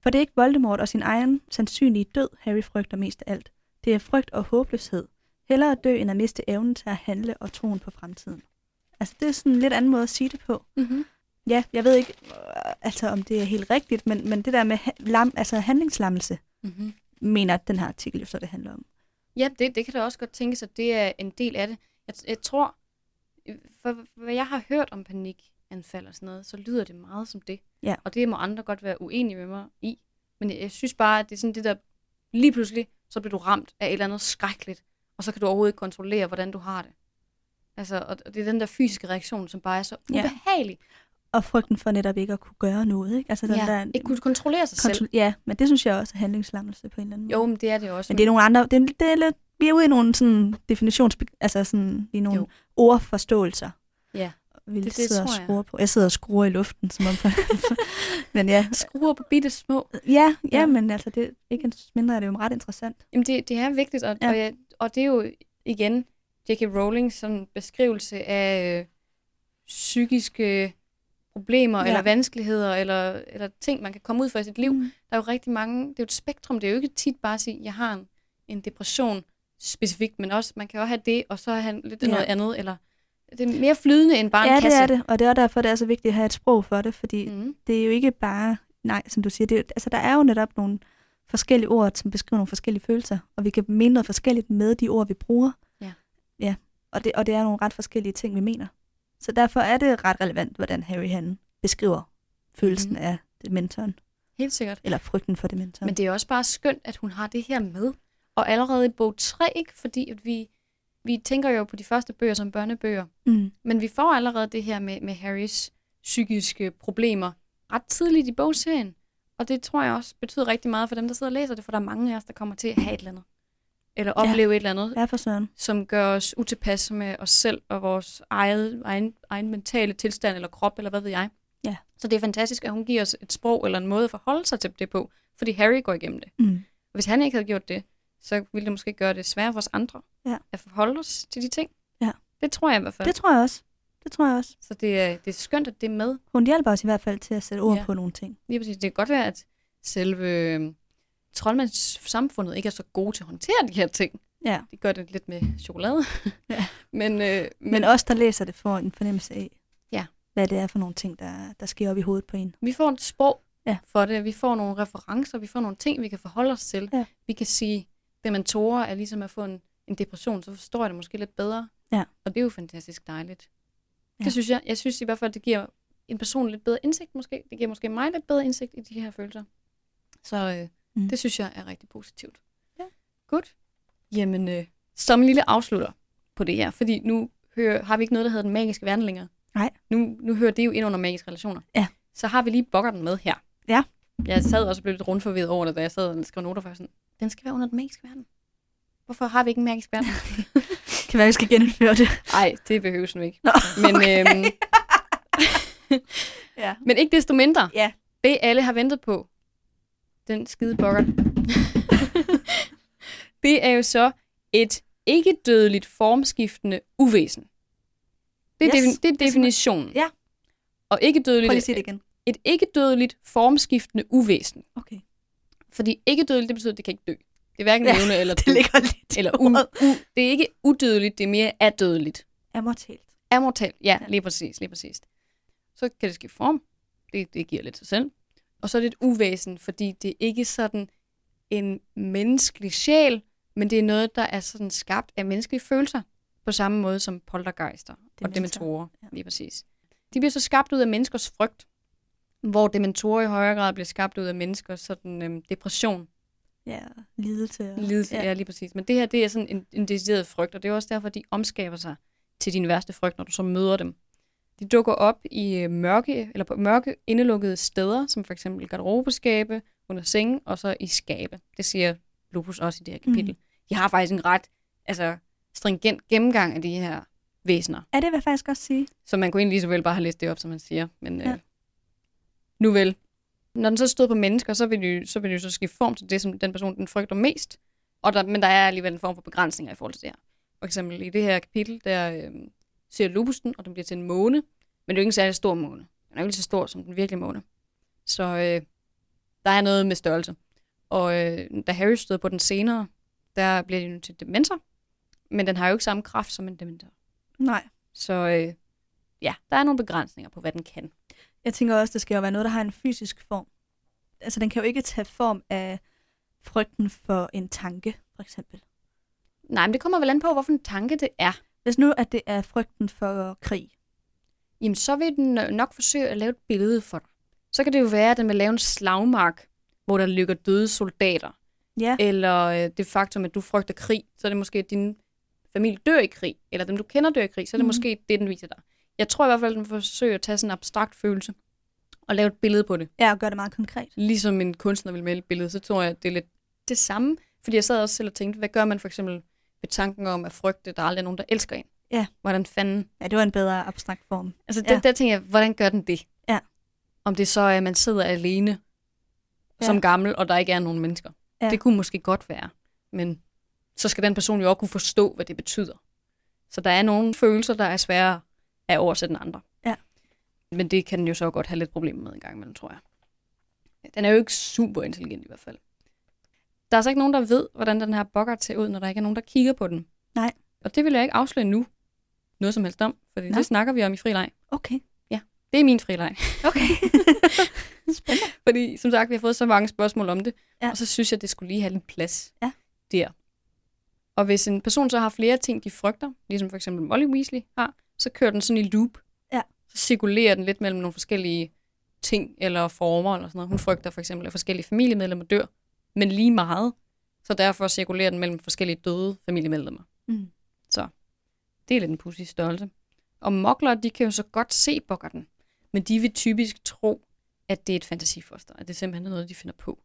for det er ikke Voldemort og sin egen sandsynlige død, Harry frygter mest af alt. Det er frygt og håbløshed. Hellere at dø, end at miste evnen til at handle og troen på fremtiden. Altså det er sådan en lidt anden måde at sige det på. Mm-hmm. Ja, jeg ved ikke, altså, om det er helt rigtigt, men, men det der med lam, altså handlingslammelse, Mm-hmm. mener den her artikel jo så, det handler om. Ja, det, det kan da også godt tænkes, at det er en del af det. Jeg, jeg tror, for hvad jeg har hørt om panikanfald og sådan noget, så lyder det meget som det. Ja. Og det må andre godt være uenige med mig i. Men jeg, jeg synes bare, at det er sådan det der, lige pludselig, så bliver du ramt af et eller andet skrækkeligt, og så kan du overhovedet ikke kontrollere, hvordan du har det. Altså, og det er den der fysiske reaktion, som bare er så Ja. ubehagelig. Og frygten for netop ikke at kunne gøre noget, ikke? Altså den Ja, der... ikke kunne kontrollere sig selv. kontrol- ja, men det synes jeg også er handlingslammelse på en eller anden Jo, måde. men det er det også. Men det er nogle andre... Det er, det er lidt, vi er ude i nogle sådan definitions... Altså sådan i nogle Jo. ordforståelser. Ja, Vi det sidder og tror jeg. skruer på. Jeg sidder og skruer i luften, som om... men ja, skruer på bitte små. ja, ja, Ja. men altså, det, ikke mindre er det jo ret interessant. Jamen, det, det er vigtigt, og, Ja. og, jeg, og det er jo igen J.K. Rowlings sådan beskrivelse af øh, psykiske problemer, ja. eller vanskeligheder, eller, eller ting, man kan komme ud for i sit liv. Mm. Der er jo rigtig mange, det er jo et spektrum, det er jo ikke tit bare at sige, jeg har en, en depression specifikt, men også, man kan også have det, og så have lidt Ja. ja. noget andet, eller det er mere flydende end bare Ja, en det kasse. er det, og det er derfor, det er så vigtigt at have et sprog for det, fordi Mm. det er jo ikke bare, nej, som du siger, det er, jo- altså der er jo netop nogle forskellige ord, som beskriver nogle forskellige følelser, og vi kan mene noget forskelligt med de ord, vi bruger. Ja. Ja, og det, og det er nogle ret forskellige ting, vi mener. Så derfor er det ret relevant, hvordan Harry han beskriver følelsen mm. af dementoren, Helt sikkert. eller frygten for dementoren. Men det er også bare skønt, at hun har det her med. Og allerede i bog 3, ikke? fordi at vi, vi tænker jo på de første bøger som børnebøger, mm. men vi får allerede det her med, med Harrys psykiske problemer ret tidligt i bogserien. Og det tror jeg også betyder rigtig meget for dem, der sidder og læser det, for der er mange af os, der kommer til at have et eller andet. Eller Ja. opleve et eller andet, Ja, for søren. som gør os utilpasse med os selv og vores eget, egen, egen mentale tilstand eller krop, eller hvad ved jeg. Ja. Så det er fantastisk, at hun giver os et sprog eller en måde at forholde sig til det på, fordi Harry går igennem det. Mm. Og hvis han ikke havde gjort det, så ville det måske gøre det sværere for os andre Ja. at forholde os til de ting. Ja. Det tror jeg i hvert fald. Det tror jeg også. Det tror jeg også. Så det er, det er skønt, at det er med. Hun hjælper os i hvert fald til at sætte ord Ja. på nogle ting. Lige præcis. Det kan godt være, at selve øh, troldmandssamfundet ikke er så gode til at håndtere de her ting. Ja. De gør det lidt med chokolade. Ja. men, øh, men, Men os, der læser det, får en fornemmelse af, Ja. hvad det er for nogle ting, der, der sker op i hovedet på en. vi får et sprog Ja. for det. Vi får nogle referencer. Vi får nogle ting, vi kan forholde os til. Ja. Vi kan sige, dementorer er ligesom at få en, en depression, så forstår jeg det måske lidt bedre. Ja. Og det er jo fantastisk dejligt. Ja. Det synes jeg. Jeg synes i hvert fald, det giver en person lidt bedre indsigt måske. Det giver måske mig lidt bedre indsigt i de her følelser. Så øh, Mm. det synes jeg er rigtig positivt. Ja. Godt. Jamen, øh, som en lille afslutter på det her, fordi nu hører, har vi ikke noget, der hedder den magiske verden længere. Nej. Nu, nu hører det jo ind under magiske relationer. Ja. Så har vi lige bokkerten med her. Ja. Jeg sad også og blev lidt rundforvirret over det, da jeg sad og skrev noter for sådan, den skal være under den magiske verden. Hvorfor har vi ikke en magisk verden? Kan være, vi skal genindføre det. Nej, det behøves nu ikke. Nå, Men, øhm, Ja. men ikke desto mindre, Ja. det alle har ventet på, den skide bokker, det er jo så et ikke-dødeligt formskiftende uvæsen. Det er, Yes, yes, det er definitionen. Ja. Og ikke-dødeligt, Prøv lige sige det igen. et ikke-dødeligt formskiftende uvæsen. Okay. Fordi ikke-dødeligt, det betyder, at det kan ikke dø. Det er hverken Ja, levende eller Det ligger lidt Eller u, u, det er ikke udødeligt, det er mere adødeligt. Amortalt. Amortal, ja, Ja. lige præcis, lige præcis. Så kan det skifte form. Det, det giver lidt sig selv. Og så er det et uvæsen, fordi det er ikke sådan en menneskelig sjæl, men det er noget, der er sådan skabt af menneskelige følelser, på samme måde som poltergeister og Dementorer, dementorer, ja. lige præcis. De bliver så skabt ud af menneskers frygt, hvor dementorer i højere grad bliver skabt ud af menneskers sådan, øhm, depression, Ja, lidelse. lidelse, ja. ja, lige præcis. Men det her, det er sådan en, en decideret frygt, og det er også derfor, de omskaber sig til din værste frygt, når du så møder dem. De dukker op i øh, mørke, eller på mørke indelukkede steder, som for eksempel garderobeskabe, under senge, og så i skabe. Det siger Lupus også i det her kapitel. Mm. De har faktisk en ret altså, stringent gennemgang af de her væsener. Ja, det vil jeg faktisk også sige. Så man kunne egentlig lige så vel bare have læst det op, som man siger. Men Ja. øh, nu vel. Når den så stod på mennesker, så vil, de, så vil de så skifte form til det, som den person den frygter mest. Og der, men der er alligevel en form for begrænsninger i forhold til det her. For eksempel i det her kapitel, der øh, ser Lupus den, og den bliver til en måne. Men det er jo ikke en særlig stor måne. Den er jo ikke så stor som den virkelige måne. Så øh, der er noget med størrelse. Og øh, da Harry støder på den senere, der bliver den til dementor. Men den har jo ikke samme kraft som en dementor. Nej. Så øh, ja, der er nogle begrænsninger på, hvad den kan. Jeg tænker også, det skal jo være noget, der har en fysisk form. Altså, den kan jo ikke tage form af frygten for en tanke, for eksempel. Nej, men det kommer vel an på, hvorfor en tanke det er. Hvis nu, at det er frygten for krig. Jamen, så vil den nok forsøge at lave et billede for dig. Så kan det jo være, at den vil lave en slagmark, hvor der ligger døde soldater. Ja, Eller øh, det faktum, at du frygter krig, så er det måske, at din familie dør i krig. Eller dem, du kender, dør i krig, så er det mm. måske det, den viser dig. Jeg tror i hvert fald, at den forsøger at tage sådan en abstrakt følelse og lave et billede på det. ja og gør det meget konkret. Ligesom en kunstner vil male et billede, så tror jeg, at det er lidt det samme. Fordi jeg sad også selv og tænkte, hvad gør man for eksempel ved tanken om at frygte, at der aldrig er nogen, der elsker en? Ja. Hvordan fanden? Ja, det var en bedre abstrakt form. Altså, Ja. der, der tænker jeg, hvordan gør den det? Ja. Om det så er, at man sidder alene Ja. som gammel, og der ikke er nogen mennesker. Ja. Det kunne måske godt være. Men så skal den person jo også kunne forstå, hvad det betyder. Så der er nogle følelser, der er svære at oversætte end andre. Ja. Men det kan den jo så godt have lidt problemer med en gang imellem, tror jeg. Den er jo ikke super intelligent i hvert fald. Der er så ikke nogen, der ved, hvordan den her bokkert ser ud, når der ikke er nogen, der kigger på den. Nej. Og det vil jeg ikke afsløre nu noget som helst om, for det snakker vi om i frileg. Okay. Det er min frileg. Okay. Fordi som sagt, vi har fået så mange spørgsmål om det, Ja. ja. og så synes jeg, det skulle lige have lidt plads Ja. der. Og hvis en person så har flere ting, de frygter, ligesom for eksempel Molly Weasley har, så kører den sådan i loop. Ja. Så cirkulerer den lidt mellem nogle forskellige ting eller former eller sådan noget. Hun frygter for eksempel, at forskellige familiemedlemmer dør, men lige meget. Så derfor cirkulerer den mellem forskellige døde familiemedlemmer. Mm. Det er lidt en pudsig størrelse. Og mokler, de kan jo så godt se bokkerten, men de vil typisk tro, at det er et fantasifoster, at det simpelthen er noget, de finder på.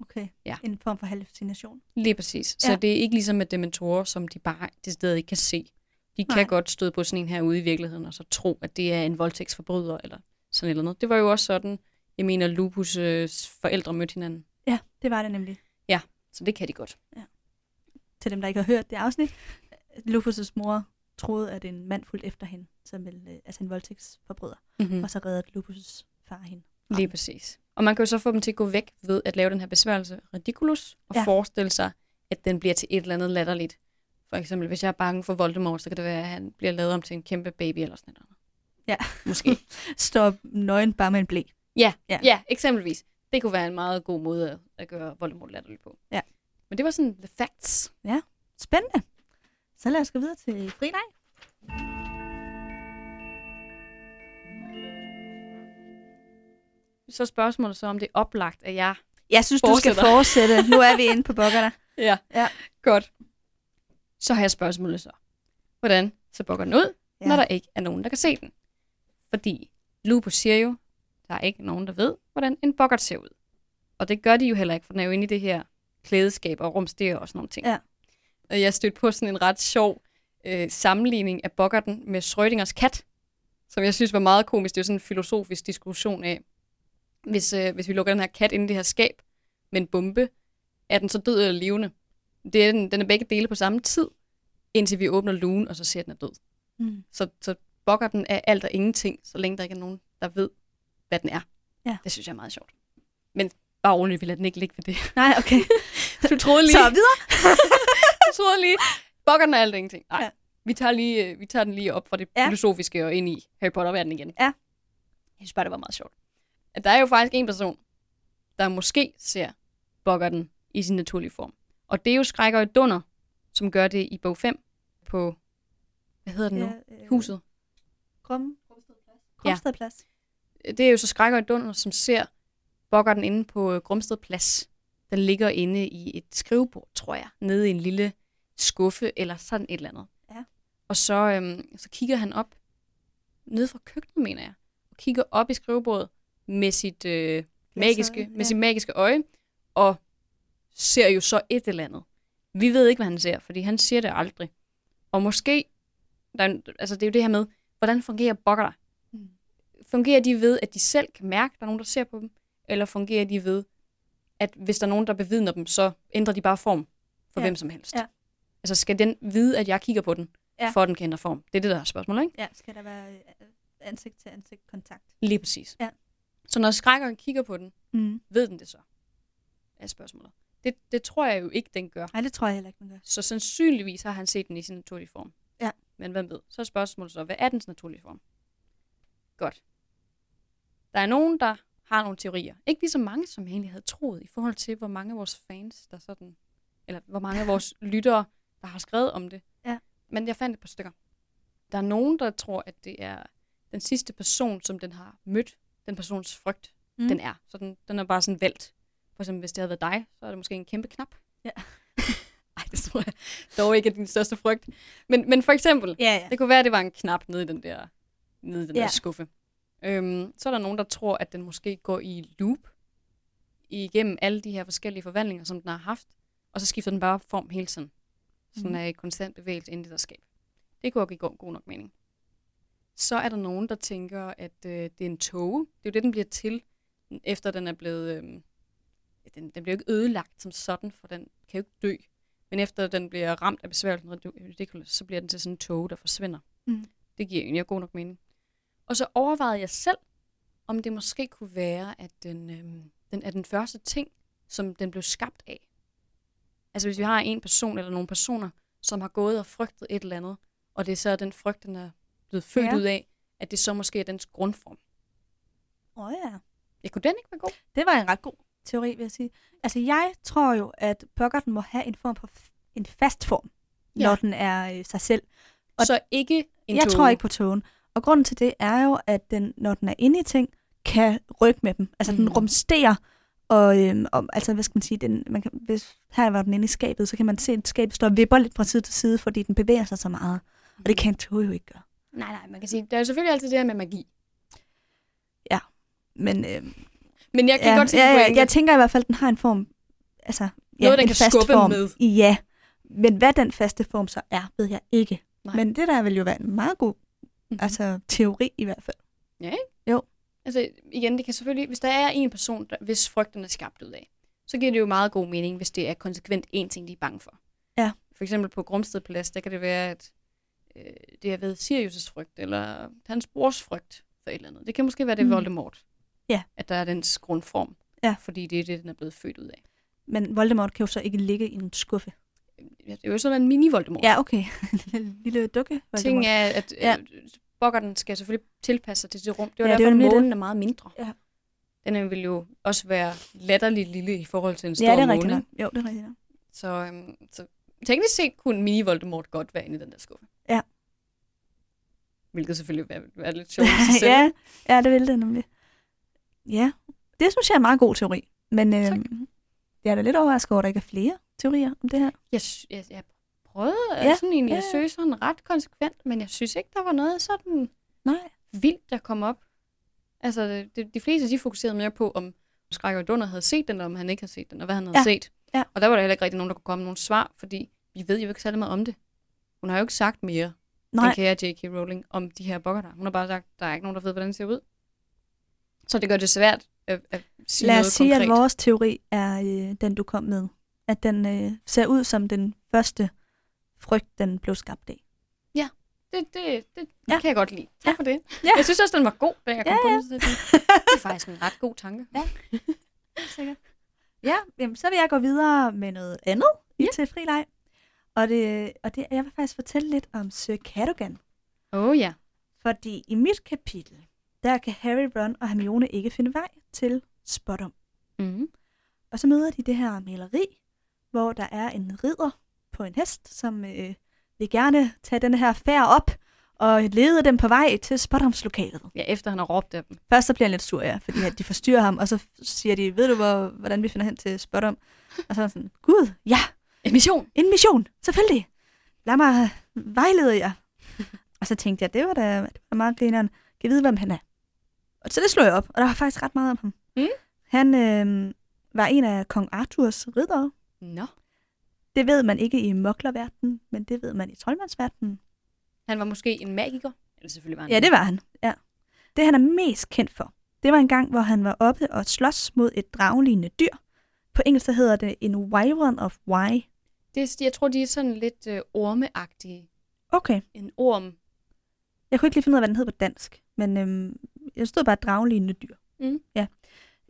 Okay. Ja. En form for hallucination. Lige præcis. Så Ja. det er ikke ligesom med dementorer, som de bare det sted ikke kan se. De kan Nej. godt støde på sådan en her ude i virkeligheden, og så tro, at det er en voldtægtsforbryder, eller sådan eller andet. Det var jo også sådan, jeg mener, Lupus' øh, forældre mødte hinanden. Ja, det var det nemlig. Så det kan de godt. Til dem, der ikke har hørt det afsnit. Lufus' mor troede, at en mand fulgte efter hende, som vil, øh, altså en voldtægtsforbryder. Mm-hmm. Mm. Og så reddede Lupus' far hende. Lige præcis. Og man kan jo så få dem til at gå væk ved at lave den her besværgelse ridiculous, og Ja. ja. forestille sig, at den bliver til et eller andet latterligt. For eksempel, hvis jeg er bange for Voldemort, så kan det være, at han bliver lavet om til en kæmpe baby eller sådan noget. Ja. Måske. Står nøgen bare med en blæ. Ja, Ja. ja. ja, eksempelvis. Det kunne være en meget god måde at, gøre Voldemort latterligt på. Ja. Men det var sådan the facts. Spændende. Så lad os gå videre til frileg. Så er spørgsmålet så, om det er oplagt, at jeg... Jeg synes, du skal Fortsætter. fortsætte. Nu er vi inde på bokkerne. Ja. Ja. Godt. Så har jeg spørgsmålet så. Hvordan så bukker den ud, Ja. når der ikke er nogen, der kan se den? Fordi Lupus siger jo, der er ikke nogen, der ved, hvordan en bokkert ser ud. Og det gør de jo heller ikke, for den er jo inde i det her klædeskab og rumstere og sådan nogle ting. Ja. Og jeg stødte på sådan en ret sjov øh, sammenligning af bokkerten med Schrödingers kat, som jeg synes var meget komisk. Det er jo sådan en filosofisk diskussion af, hvis, øh, hvis vi lukker den her kat ind i det her skab med en bombe, er den så død eller levende? Det er den, den er begge dele på samme tid, indtil vi åbner lugen, og så ser den er død. Mm. Så, så bokker den af alt og ingenting, så længe der ikke er nogen, der ved, hvad den er. Ja. Det synes jeg er meget sjovt. Men bare roligt, vi lader den ikke ligge ved det. Nej, okay. Du troede lige, Så videre. du troede lige, bokker den af alt og ingenting. Nej, Ja. vi, tager lige, øh, vi tager den lige op fra det Ja. ja. filosofiske og ind i Harry Potter-verdenen igen. Ja. Jeg synes bare, det var meget sjovt. At der er jo faktisk en person, der måske ser bokker den i sin naturlige form. Og det er jo Skrækker og Dunder, som gør det i bog 5 på, hvad hedder den nu? øh, Huset. Grum. Ja. Grumstedplads. Det er jo så Skrækker og Dunder, som ser bokkerten inde på øh, Grumsted Plads. Den ligger inde i et skrivebord, tror jeg, nede i en lille skuffe eller sådan et eller andet. Ja. Og så, øhm, så kigger han op, nede fra køkkenet, mener jeg, og kigger op i skrivebordet med sit, øh, magiske, ja. med sit magiske øje, og ser jo så et eller andet. Vi ved ikke, hvad han ser, fordi han siger det aldrig. Og måske, der, er altså det er jo det her med, hvordan fungerer bokker? Mm. Fungerer de ved, at de selv kan mærke, at der er nogen, der ser på dem? Eller fungerer de ved, at hvis der er nogen, der bevidner dem, så ændrer de bare form for Ja. hvem som helst? Ja. Altså skal den vide, at jeg kigger på den, Ja. ja. for at den kan ændre form? Det er det, der er spørgsmålet, ikke? Ja, skal der være øh, ansigt til ansigt kontakt. Lige præcis. Ja. Så når skrækkeren kigger på den, Mm. ved den det så? Er spørgsmålet. Det, det tror jeg jo ikke, den gør. Nej, det tror jeg heller ikke, man gør. Så sandsynligvis har han set den i sin naturlige form. Ja. Men hvem ved? Så er spørgsmålet så, hvad er dens naturlige form? Godt. Der er nogen, der har nogle teorier. Ikke lige så mange, som jeg egentlig havde troet, i forhold til, hvor mange af vores fans, der sådan, eller hvor mange af vores lyttere, der har skrevet om det. Ja. Men jeg fandt et par stykker. Der er nogen, der tror, at det er den sidste person, som den har mødt, den persons frygt, mm. den er. Så den, den er bare sådan valgt. For eksempel, hvis det havde været dig, så er det måske en kæmpe knap. Ja. Ej, det tror jeg dog ikke er din største frygt. Men, men for eksempel, Ja, ja. det kunne være, at det var en knap nede i den der, nede i den Ja. der skuffe. Øhm, så er der nogen, der tror, at den måske går i loop igennem alle de her forskellige forvandlinger, som den har haft, og så skifter den bare form hele tiden. Så den Mhm. er i konstant bevægelse inde i det der skab. Det kunne også give god, god nok mening. Så er der nogen, der tænker, at øh, det er en tog. Det er jo det, den bliver til, efter den er blevet... Øh, den, den bliver jo ikke ødelagt som sådan, for den kan jo ikke dø. Men efter den bliver ramt af besværgelsen ridiculous, så bliver den til sådan en tog, der forsvinder. Mm. Det giver egentlig god nok mening. Og så overvejede jeg selv, om det måske kunne være, at den, øhm, den er den første ting, som den blev skabt af. Altså hvis vi har en person eller nogle personer, som har gået og frygtet et eller andet, og det er så den frygt, den er blevet født ja. ud af, at det så måske er dens grundform. Åh oh, ja. Ja, kunne den ikke være god? Det var en ret god teori, vil jeg sige. Altså, jeg tror jo, at buggerten må have en form for f- en fast form, ja. Ja. når den er øh, sig selv. Og så ikke en jeg tåge. tror ikke på togen. Og grunden til det er jo, at den, når den er inde i ting, kan rykke med dem. Altså, mm. den rumsterer, og, øhm, og altså, hvad skal man sige, den, man kan, hvis her var den inde i skabet, så kan man se, at skabet står og vipper lidt fra side til side, fordi den bevæger sig så meget. Og det kan en tog jo ikke gøre. Nej, nej, man kan sige, der er jo selvfølgelig altid det her med magi. Men øhm, Men jeg kan ja, godt se ja, ja, ja, jeg tænker i hvert fald, at den har en form, altså, ja, Noget, den en kan fast skubbe form. med. Ja, men hvad den faste form så er, ved jeg ikke. Nej. Men det der vil jo være en meget god mm-hmm. altså, teori i hvert fald. Altså igen, det kan selvfølgelig, hvis der er en person, der, hvis frygten er skabt ud af, så giver det jo meget god mening, hvis det er konsekvent en ting, de er bange for. Ja. For eksempel på Grumsted Plads, der kan det være, at øh, det har været Sirius' frygt, eller hans brors frygt for et eller andet. Det kan måske være det mm. Voldemort. Ja. At der er dens grundform. Ja. Fordi det er det, den er blevet født ud af. Men Voldemort kan jo så ikke ligge i en skuffe. Ja, det er jo sådan en mini-Voldemort. Ja, okay. en lille dukke. Voldemort. Ting er, at Ja. ja. bokkerten skal selvfølgelig tilpasse sig til det rum. Det var Ja, derfor, at det. månen er meget mindre. Ja. Den vil jo også være latterligt lille i forhold til en stor ja, det er måne. rigtigt. Jo, det er rigtigt. Så, øhm, så teknisk set kunne mini Voldemort godt være inde i den der skuffe. Ja. Hvilket selvfølgelig vil være, være lidt sjovt ja, ja, det vil det nemlig. Ja, det synes jeg er en meget god teori. Men øhm, jeg er da lidt overrasket over, at der ikke er flere teorier om det her. Jeg, jeg, jeg prøvede Ja, ja, sådan egentlig ja, at søge sådan ret konsekvent, men jeg synes ikke, der var noget sådan Nej. vildt, der kom op. Altså, det, de fleste, de fokuserede mere på, om Skræk og Dunder havde set den, og om han ikke havde set den, og hvad han havde Ja, set. ja. Og der var der heller ikke rigtig nogen, der kunne komme med nogle svar, fordi vi ved jo ikke særlig meget om det. Hun har jo ikke sagt mere, Nej, den kære J.K. Rowling, om de her bokker der. Hun har bare sagt, der er ikke nogen, der ved, hvordan det ser ud. Så det gør det svært at, at sige lad os noget sige, konkret. at vores teori er øh, den, du kom med. At den øh, ser ud som den første frygt, den blev skabt af. Det, det, det, det Ja. kan jeg godt lide. Tak Ja. for det. Ja. Jeg synes også, den var god, da jeg kom Ja, på ja. den. så Det, det er faktisk en ret god tanke. Ja. Sikkert. Ja, jamen, så vil jeg gå videre med noget andet i Ja. til frileg. Og, det, og det, jeg vil faktisk fortælle lidt om Sir Cadogan. Åh oh, ja. Fordi i mit kapitel, der kan Harry, Ron og Hermione ikke finde vej til Spotum. Mm-hmm. Og så møder de det her maleri, hvor der er en ridder på en hest, som øh, vil gerne tage den her færd op og lede dem på vej til Spotumslokalet. Ja, efter han har råbt af dem. Først så bliver han lidt sur, ja, fordi at de forstyrrer ham, og så siger de, ved du, hvor, hvordan vi finder hen til Spotum? Og så er han sådan, gud, ja, En mission! en mission, selvfølgelig. Lad mig vejlede jer. og så tænkte jeg, det var da, det var meget grineren. Kan vide, hvem han er? Og så det slog jeg op, og der var faktisk ret meget om ham. Mm. Han øh, var en af kong Arthurs riddere. Nå. Det ved man ikke i moklerverdenen, men det ved man i troldmandsverdenen. Han var måske en magiker. Eller selvfølgelig var han Ja, det var han. Ja. Det, han er mest kendt for, det var en gang, hvor han var oppe og slås mod et dragelignende dyr. På engelsk der hedder det en wyvern of why. det er, jeg tror, de er sådan lidt øh, ormeagtige. Okay. En orm. Jeg kunne ikke lige finde ud af, hvad den hed på dansk, men øhm, jeg stod bare dragelignende dyr. Mm. Ja.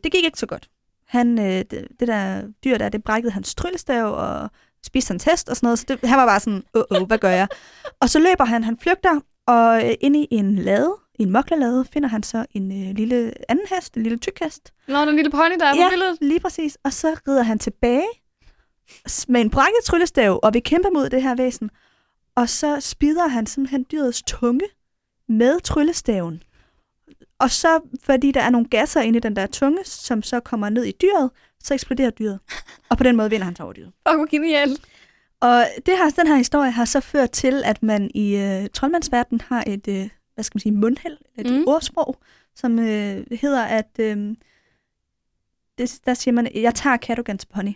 Det gik ikke så godt. Han, øh, det, det der dyr der, det brækkede hans tryllestav og spiste hans hest og sådan noget, så det, han var bare sådan, åh, åh, hvad gør jeg? og så løber han, han flygter, og øh, inde i en lade, i en moklerlade, finder han så en øh, lille anden hest, en lille tyk hest. Nå, den lille pony, der er Ja. på billedet. Lige præcis. Og så rider han tilbage med en brækket tryllestav, og vi kæmper mod det her væsen. Og så spider han simpelthen dyrets tunge med tryllestaven. Og så, fordi der er nogle gasser inde i den der tunge, som så kommer ned i dyret, så eksploderer dyret. Og på den måde vinder han så over dyret. Fuck, hvor genialt. Og det har, den her historie har så ført til, at man i øh, troldmandsverdenen har et, øh, hvad skal man sige, mundheld, et mm. Ordsprog, som øh, hedder, at øh, det, der siger man, jeg tager Cadogans pony.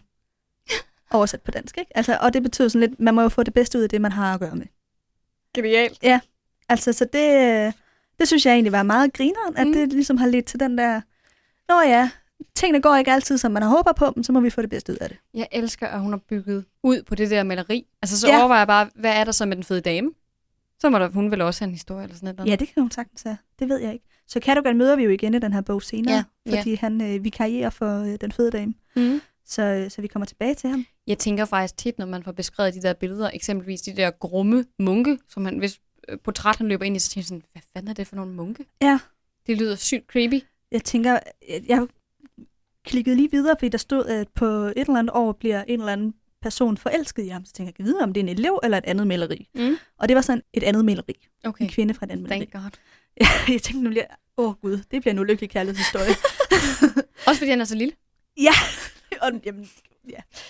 Oversat på dansk, ikke? Altså, og det betyder sådan lidt, man må jo få det bedste ud af det, man har at gøre med. Genialt. Altså, så det, øh, det synes jeg egentlig var meget grineren, at Mm. det ligesom har lidt til den der, nå ja, tingene går ikke altid, som man har håber på, men så må vi få det bedste ud af det. Jeg elsker, at hun har bygget ud på det der maleri. Altså, så Ja. ja. overvejer jeg bare, hvad er der så med den fede dame? Så må der, hun vel også have en historie eller sådan noget. Ja, det kan hun sagtens have. Det ved jeg ikke. Så Cadogan møder vi jo igen i den her bog senere, Ja, ja. fordi han øh, vikarierer for øh, den fede dame. Mm. Så, øh, så vi kommer tilbage til ham. Jeg tænker faktisk tit, når man får beskrevet de der billeder, eksempelvis de der grumme munke, som han, hvis portræt han løber ind i, så tænker jeg sådan, hvad fanden er det for nogle munke? Ja. Det lyder sygt creepy. Jeg tænker, jeg, jeg klikkede lige videre, fordi der stod, at på et eller andet år bliver en eller anden person forelsket i ham. Så tænker jeg, kan jeg vide, om det er en elev eller et andet maleri. Mm. Og det var sådan et andet maleri. Okay. En kvinde fra et andet maleri. Thank God. jeg tænkte nemlig, åh oh, gud, det bliver en ulykkelig kærlighedshistorie. Også fordi han er så lille. Og, jamen,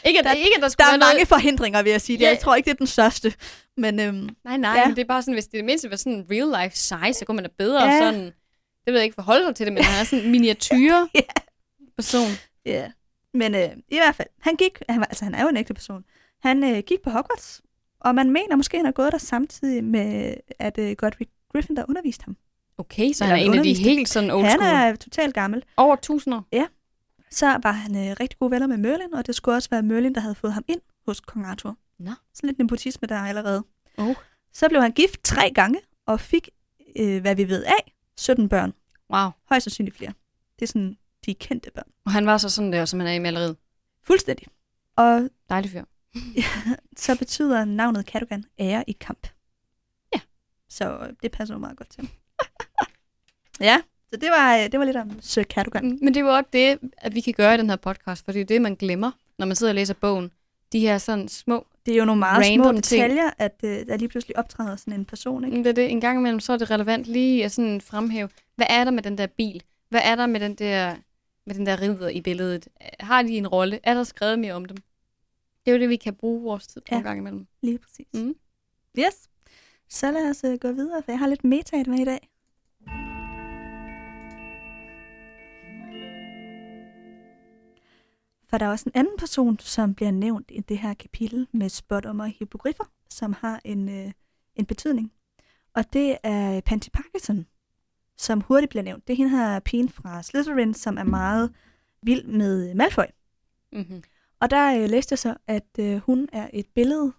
Ikke at, Der- ikke, at der der er mange noget... forhindringer, vil jeg sige. Ja. Jeg tror ikke, det er den største. Men øhm, Nej, nej, Ja. ja. men det er bare sådan, hvis det mindste var sådan real life size, så kunne man da bedre Ja. sådan... Det ved jeg ikke forholde sig til det, men han er sådan en miniatyr Ja. person. Ja. Men øh, i hvert fald, han gik, han, var, altså han er jo en ægte person, han øh, gik på Hogwarts, og man mener måske, han har gået der samtidig med, at øh, Godric Griffin, der underviste ham. Okay, så Eller han er en af de helt sådan old Han school. er totalt gammel. Over tusinder. Så var han øh, rigtig gode venner med Merlin, og det skulle også være Merlin, der havde fået ham ind hos kong Arthur. Nå. Sådan lidt nepotisme der allerede. Oh. Så blev han gift tre gange, og fik, øh, hvad vi ved af, 17 børn. Wow. Højst sandsynligt flere. Det er sådan de kendte børn. Og han var så sådan der, som han er i maleriet. Fuldstændig. Og Dejlig fyr. så betyder navnet Cadogan ære i kamp. Ja. Så øh, det passer jo meget godt til. ja, så det var, øh, det var lidt om Sir Cadogan. Mm, Men det er jo også det, at vi kan gøre i den her podcast, for det er det, man glemmer, når man sidder og læser bogen. De her sådan små... Det er jo nogle meget små Random ting. detaljer, at øh, der lige pludselig optræder sådan en person. Ikke? Det er det, en gang imellem, så er det relevant lige at sådan fremhæve, hvad er der med den der bil? Hvad er der med den der, med den der ridder i billedet? Har de en rolle? Er der skrevet mere om dem? Det er jo det, vi kan bruge vores tid på Ja. en gang imellem. Lige præcis. Mm. Yes. Så lad os øh, gå videre, for jeg har lidt meta med i dag. For der er også en anden person, som bliver nævnt i det her kapitel med spådommer og hippogriffer, som har en, øh, en betydning. Og det er Panty Parkinson, som hurtigt bliver nævnt. Det er hende her pigen fra Slytherin, som er meget vild med Malfoy. Mm-hmm. Og der øh, læste jeg så, at øh, hun er et billede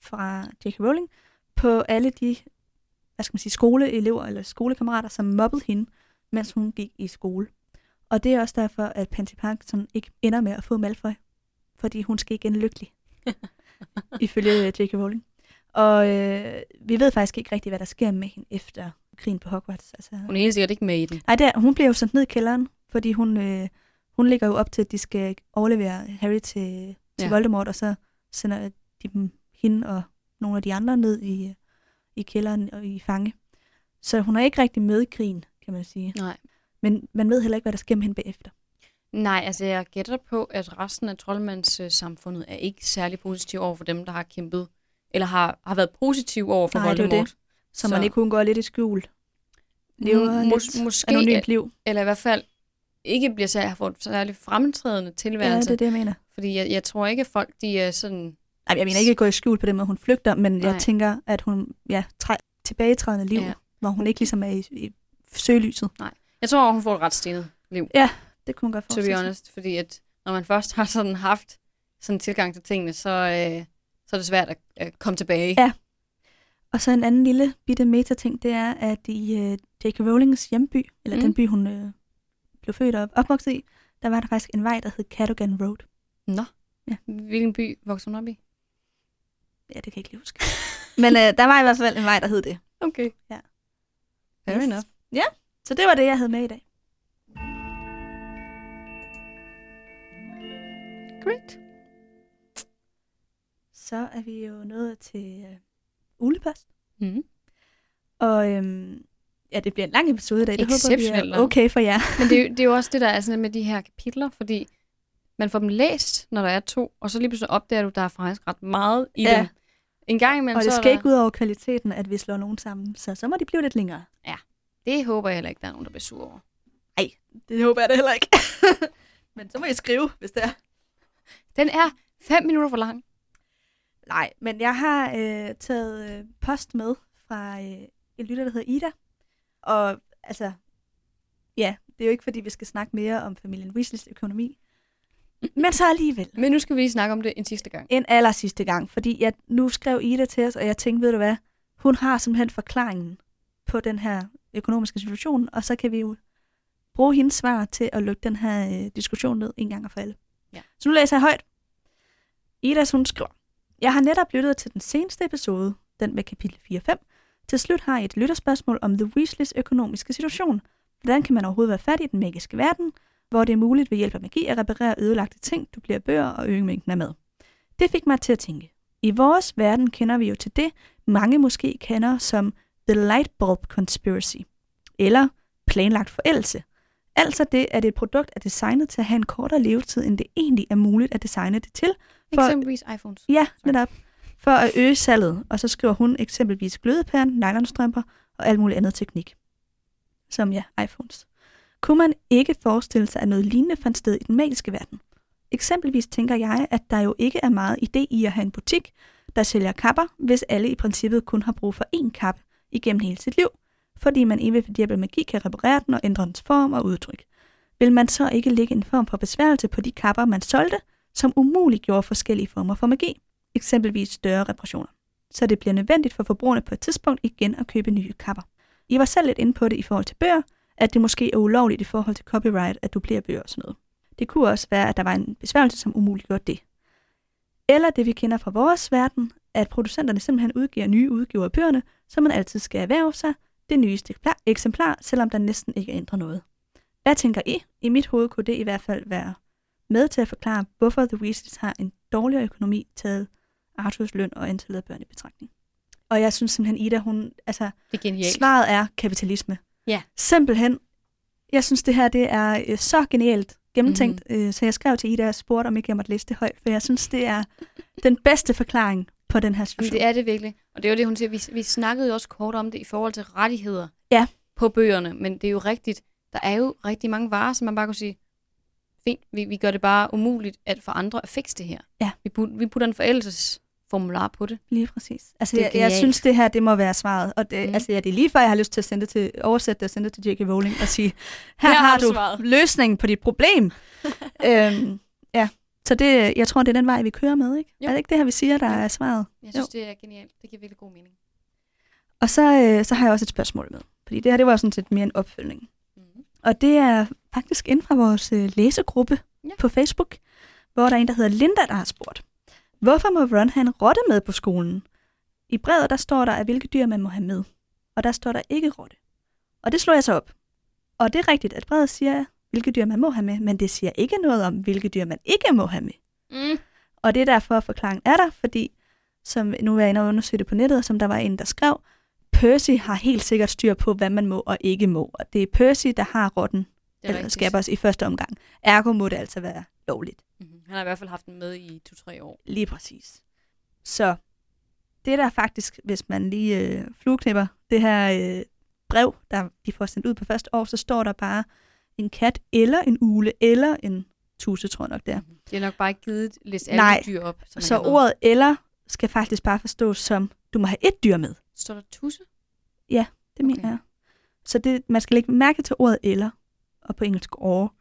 fra J.K. Rowling på alle de hvad skal man sige, skoleelever eller skolekammerater, som mobbede hende, mens hun gik i skole. Og det er også derfor, at Pansy Parkinson ikke ender med at få Malfoy, fordi hun skal igen lykkelig, ifølge øh, J.K. Rowling. Og øh, vi ved faktisk ikke rigtigt, hvad der sker med hende efter krigen på Hogwarts. Altså, Hun er helt sikkert ikke med i den. Nej, det er, hun bliver jo sendt ned i kælderen, fordi hun, øh, hun ligger jo op til, at de skal overlevere Harry til, til Ja. ja. Voldemort, og så sender de dem, hende og nogle af de andre ned i, øh, i kælderen og i fange. Så hun er ikke rigtig med i krigen, kan man sige. Nej. Men man ved heller ikke, hvad der sker med hende bagefter. Nej, altså jeg gætter på, at resten af troldmandssamfundet er ikke særlig positiv over for dem, der har kæmpet, eller har, har været positiv over for Nej, det er Voldemort. det. Så, så man ikke undgår lidt i skjul. Lever Mås- lidt måske, anonymt liv. eller i hvert fald ikke bliver særlig, har fået særlig fremtrædende Ja, tilværelse. det er det, jeg mener. Fordi jeg, jeg tror ikke, at folk de er sådan... Nej, jeg mener ikke at gå i skjul på den måde, hun flygter, men Nej. Nej. jeg tænker, at hun ja, træ- tilbagetrædende liv, Ja. ja. hvor hun ikke ligesom er i, i søgelyset. Jeg tror, hun får et ret stenet liv, Det kunne man godt to be forestille honest. Fordi at når man først har sådan haft sådan en tilgang til tingene, så, øh, så er det svært at øh, komme tilbage. Ja. Og så en anden lille bitte meta-ting, det er, at i uh, J.K. Rowlings hjemby, eller Mm. den by, hun uh, blev født og opvokset i, der var der faktisk en vej, der hed Cadogan Road. Nå. Ja. Hvilken by voksede hun op i? Ja, det kan jeg ikke lige huske. Men uh, der var i hvert fald en vej, der hed det. Okay. Ja. Fair Yes. enough. Så det var det, jeg havde med i dag. Great. Så er vi jo nået til uh, ulepost. Mm. Og øhm, ja, det bliver en lang episode i dag. Det håber vi er okay for jer. Men det er, jo, det er jo også det, der er sådan med de her kapitler, fordi man får dem læst, når der er to, og så lige pludselig opdager du, at der er faktisk ret meget i Ja. dem. En gang imellem, Og det så skal der, ikke ud over kvaliteten, at vi slår nogen sammen. Så så må de blive lidt længere. Det håber jeg heller ikke, der er nogen, der bliver sur over. Det håber jeg da heller ikke. Men så må I skrive, hvis det er. Den er fem minutter for lang. Nej, men jeg har øh, taget øh, post med fra øh, en lytter, der hedder Ida. Og altså, ja, det er jo ikke, fordi vi skal snakke mere om familien Weasleys økonomi. Men så alligevel. Men nu skal vi lige snakke om det en sidste gang. En aller sidste gang, fordi jeg, nu skrev Ida til os, og jeg tænkte, ved du hvad, Hun har simpelthen forklaringen på den her økonomiske situation, og så kan vi jo bruge hendes svar til at lukke den her øh, diskussion ned en gang og for alle. Ja. Så nu læser jeg højt. Ida, hun skriver, Jeg har netop lyttet til den seneste episode, den med kapitel 4-5. Til slut har jeg et lytterspørgsmål om The Weasleys økonomiske situation. Hvordan kan man overhovedet være fat i den magiske verden, hvor det er muligt ved hjælp af magi at reparere ødelagte ting, dublere bøger og øge mængden af mad? Det fik mig til at tænke. I vores verden kender vi jo til det, mange måske kender som The Lightbulb Conspiracy, eller planlagt forældelse. Altså det, at et produkt er designet til at have en kortere levetid, end det egentlig er muligt at designe det til. For- Eksempelvis iPhones. Ja, netop. For at øge salget. Og så skriver hun eksempelvis glødepæren, nylonstrømper og alt muligt andet teknik. Som ja, iPhones. Kunne man ikke forestille sig, at noget lignende fandt sted i den magiske verden? Eksempelvis tænker jeg, at der jo ikke er meget idé i at have en butik, der sælger kapper, hvis alle i princippet kun har brug for én kappe igennem hele sit liv, fordi man evigt ved hjælp af magi kan reparere den og ændre dens form og udtryk. Vil man så ikke lægge en form for besværgelse på de kapper, man solgte, som umuliggjorde forskellige former for magi, eksempelvis større reparationer, så det bliver nødvendigt for forbrugerne på et tidspunkt igen at købe nye kapper. I var selv lidt inde på det i forhold til bøger, at det måske er ulovligt i forhold til copyright at dublere bøger og sådan noget. Det kunne også være, at der var en besværgelse, som umuliggjorde det. Eller det vi kender fra vores verden, at producenterne simpelthen udgiver nye udgiver af bøgerne, så man altid skal erhverve sig det nyeste eksemplar, selvom der næsten ikke ændrer noget. Hvad tænker I? I mit hoved kunne det i hvert fald være med til at forklare, hvorfor The Weasleys har en dårligere økonomi taget Arthurs løn og antallet af børn i betragtning. Og jeg synes simpelthen, Ida, hun, altså, Det er genialt. svaret er kapitalisme. Ja. Simpelthen. Jeg synes, det her det er øh, så genialt gennemtænkt, mm-hmm. øh, så jeg skrev til Ida og spurgte, om ikke jeg måtte læse det højt, for jeg synes, det er den bedste forklaring på den her Jamen, situation. det er det virkelig. Og det er jo det, hun siger. Vi, vi snakkede jo også kort om det i forhold til rettigheder Ja. på bøgerne. Men det er jo rigtigt. Der er jo rigtig mange varer, som man bare kunne sige, fint, vi, vi gør det bare umuligt at for andre at fikse det her. Ja. Vi, put, vi putter en forældelsesformular på det. Lige præcis. Altså, Det jeg, jeg synes, det her, det må være svaret. Og det, mm. altså, ja, det er lige før, jeg har lyst til at sende det til, oversætte det og sende det til J.K. Rowling og sige, her, Her har du svaret." løsningen på dit problem. øhm, så det, jeg tror, det er den vej, vi kører med, ikke? Jo. Er det ikke det her, vi siger, der Jo. er svaret? Jeg synes, det er genialt. Det giver virkelig god mening. Og så, øh, så har jeg også et spørgsmål med. Fordi det her, det var sådan set mere en opfølgning. Mm-hmm. Og det er faktisk inden fra vores øh, læsegruppe ja. på Facebook, hvor der er en, der hedder Linda, der har spurgt. Hvorfor må Ron have en rotte med på skolen? I brevet, der står der, at hvilke dyr man må have med. Og der står der ikke rotte. Og det slår jeg så op. Og det er rigtigt, at brevet siger, hvilke dyr man må have med, men det siger ikke noget om, hvilke dyr man ikke må have med. Mm. Og det er derfor, at forklaringen er der, fordi, som nu er jeg inde og undersøge det på nettet, og som der var en, der skrev, Percy har helt sikkert styr på, hvad man må og ikke må. Og det er Percy, der har rotten, er eller rigtigt. Scabbers, i første omgang. Ergo må det altså være lovligt. Mm-hmm. Han har i hvert fald haft den med i to-tre år. Lige præcis. Så det der faktisk, hvis man lige øh, flueknipper det her øh, brev, der de får sendt ud på første år, så står der bare en kat, eller en ule, eller en tuse, tror jeg nok det er. Mm-hmm. De har nok bare ikke givet læst alle Nej. dyr op. Som Så ordet eller skal faktisk bare forstås som, du må have et dyr med. Står der tusse? Det mener Okay. jeg. Så det, man skal lægge mærke til ordet eller, og på engelsk or.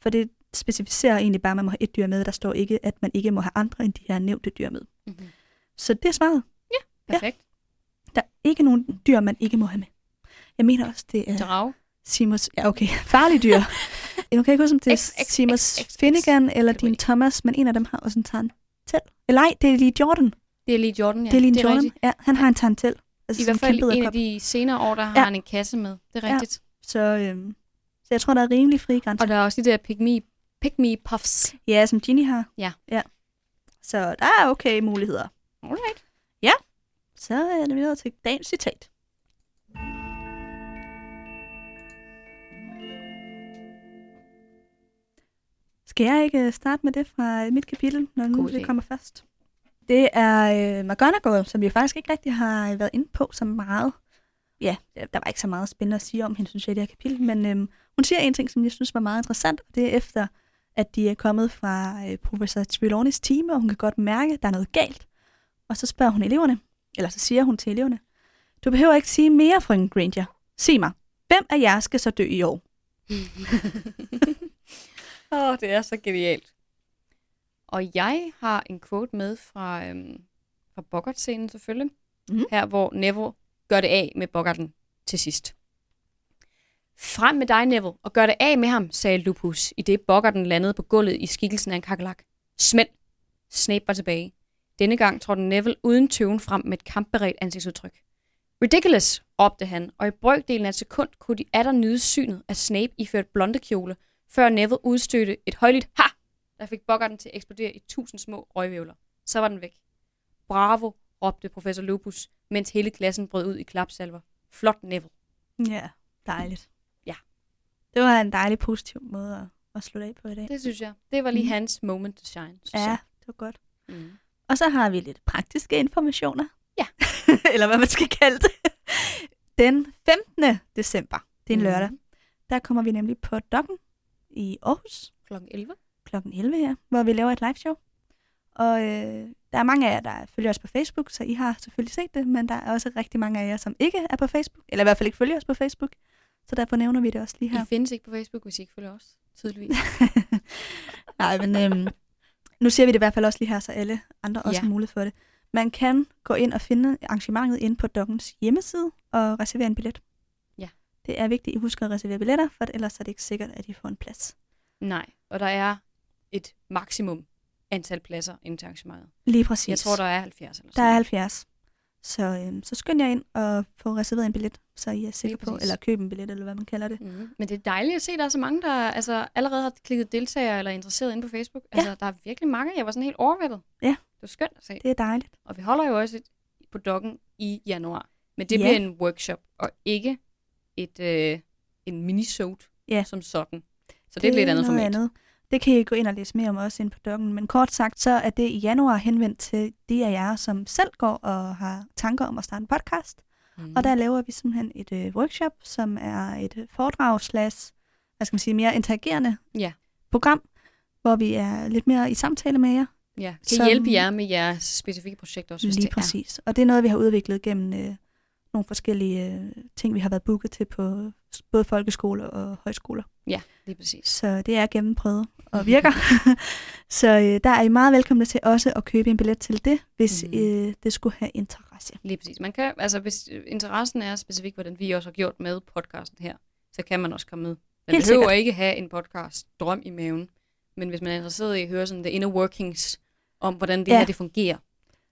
For det specificerer egentlig bare, at man må have et dyr med. Der står ikke, at man ikke må have andre end de her nævnte dyr med. Mm-hmm. Så det er svaret. Perfekt. Der er ikke nogen dyr, man ikke må have med. Jeg mener også, det er Drage. Simons... Ja, okay. Farlige dyr. nu kan jeg ikke huske, om det er X. Finnegan eller jeg Thomas, men en af dem har også en tarantel. Eller nej, det er lige Jordan. Det er lige Jordan, ja. det er lige Jordan. rigtigt. Ja, han har en tarantel. Altså I hvert en fald kæmpe en af de senere år, der har Ja. han en kasse med. Det er Ja. rigtigt. Så, øhm, så jeg tror, der er rimelig frie grænser. Og der er også de der pick me, pick me puffs. Ja, som Ginny har. Ja. ja. Så der er okay muligheder. Alright. Så er det videre til dagens citat. Skal jeg ikke øh, starte med det fra mit kapitel, når nu det kommer først? Det er øh, McGonagall, som vi faktisk ikke rigtig har været inde på så meget. Ja, der var ikke så meget spændende at sige om hende, synes jeg, i det her kapitel, men øhm, hun siger en ting, som jeg synes var meget interessant, og det er efter, at de er kommet fra øh, professor Trelawneys team, og hun kan godt mærke, at der er noget galt. Og så spørger hun eleverne, eller så siger hun til eleverne, du behøver ikke sige mere, frøken Granger. Sig mig, hvem af jer skal så dø i år? Åh, oh, det er så genialt. Og jeg har en quote med fra, øhm, fra Bogart-scenen selvfølgelig. Mhm. her hvor Neville gør det af med Boggarten til sidst. Frem med dig, Neville, og gør det af med ham, sagde Lupus, i det Boggarten landede på gulvet i skikkelsen af en kakelak. Smæld! Snape var tilbage. Denne gang trådte Neville uden tøven frem med et kampberedt ansigtsudtryk. Ridiculous, råbte han, og i brøkdelen af et sekund kunne de atter nyde synet af Snape iført blonde kjole, før Neville udstødte et højligt ha, der fik Boggarten til at eksplodere i tusind små røgvævler. Så var den væk. Bravo, råbte professor Lupus, mens hele klassen brød ud i klapsalver. Flot Neville. Ja, dejligt. Ja. Det var en dejlig positiv måde at, at slutte af på i dag. Det synes jeg. Det var lige Mhm. hans moment to shine. Ja, jeg. det var godt. Mm. Og så har vi lidt praktiske informationer. Ja. Eller hvad man skal kalde det. Den 15. december, det er en Mhm. lørdag, der kommer vi nemlig på Dokken i Aarhus Klokken 11. kl. 11 her, hvor vi laver et live show. Og øh, der er mange af jer, der følger os på Facebook, så I har selvfølgelig set det, men der er også rigtig mange af jer, som ikke er på Facebook, eller i hvert fald ikke følger os på Facebook. Så derfor nævner vi det også lige her. I findes ikke på Facebook, hvis I ikke følger os. Tydeligvis. Nej, men øhm, nu siger vi det i hvert fald også lige her, så alle andre også Ja. har mulighed for det. Man kan gå ind og finde arrangementet inde på Dokkens hjemmeside og reservere en billet. Det er vigtigt, at I husker at reservere billetter, for ellers er det ikke sikkert, at I får en plads. Nej, og der er et maksimum antal pladser ind til arrangementet. Lige præcis. Jeg tror, der er 70 eller der sådan er noget. 70. Så, øhm, så skynd jer ind og få reserveret en billet, så I er sikre på, eller købe en billet, eller hvad man kalder det. Mm. Men det er dejligt at se, at der er så mange, der altså, allerede har klikket deltagere eller er interesseret inde på Facebook. Ja. Altså, der er virkelig mange. Jeg var sådan helt overvældet. Ja. Det var skønt at se. Det er dejligt. Og vi holder jo også et på dokken i januar. Men det Ja. bliver en workshop, og ikke et, øh, en minisode Ja. som sådan. Så det, er et lidt andet format. Andet. Det kan I gå ind og læse mere om også ind på dokken. Men kort sagt, så er det i januar henvendt til de af jer, som selv går og har tanker om at starte en podcast. Mm. Og der laver vi simpelthen et øh, workshop, som er et foredrag slash, hvad skal man sige, mere interagerende Ja. program, hvor vi er lidt mere i samtale med jer. ja, kan som- hjælpe jer med jeres specifikke projekter også, hvis Lige det præcis. Og det er noget, vi har udviklet gennem øh, nogle forskellige øh, ting, vi har været booket til på både folkeskoler og højskoler. er. Ja, lige præcis. Så det er gennemprøvet og virker. så øh, der er I meget velkomne til også at købe en billet til det, hvis Mhm. øh, det skulle have interesse. Lige præcis. Man kan, altså, hvis øh, interessen er specifikt, hvordan vi også har gjort med podcasten her, så kan man også komme med. Man Helt behøver sikkert. ikke have en podcast drøm i maven, men hvis man er interesseret i at høre sådan the inner workings om, hvordan det Ja. her det fungerer,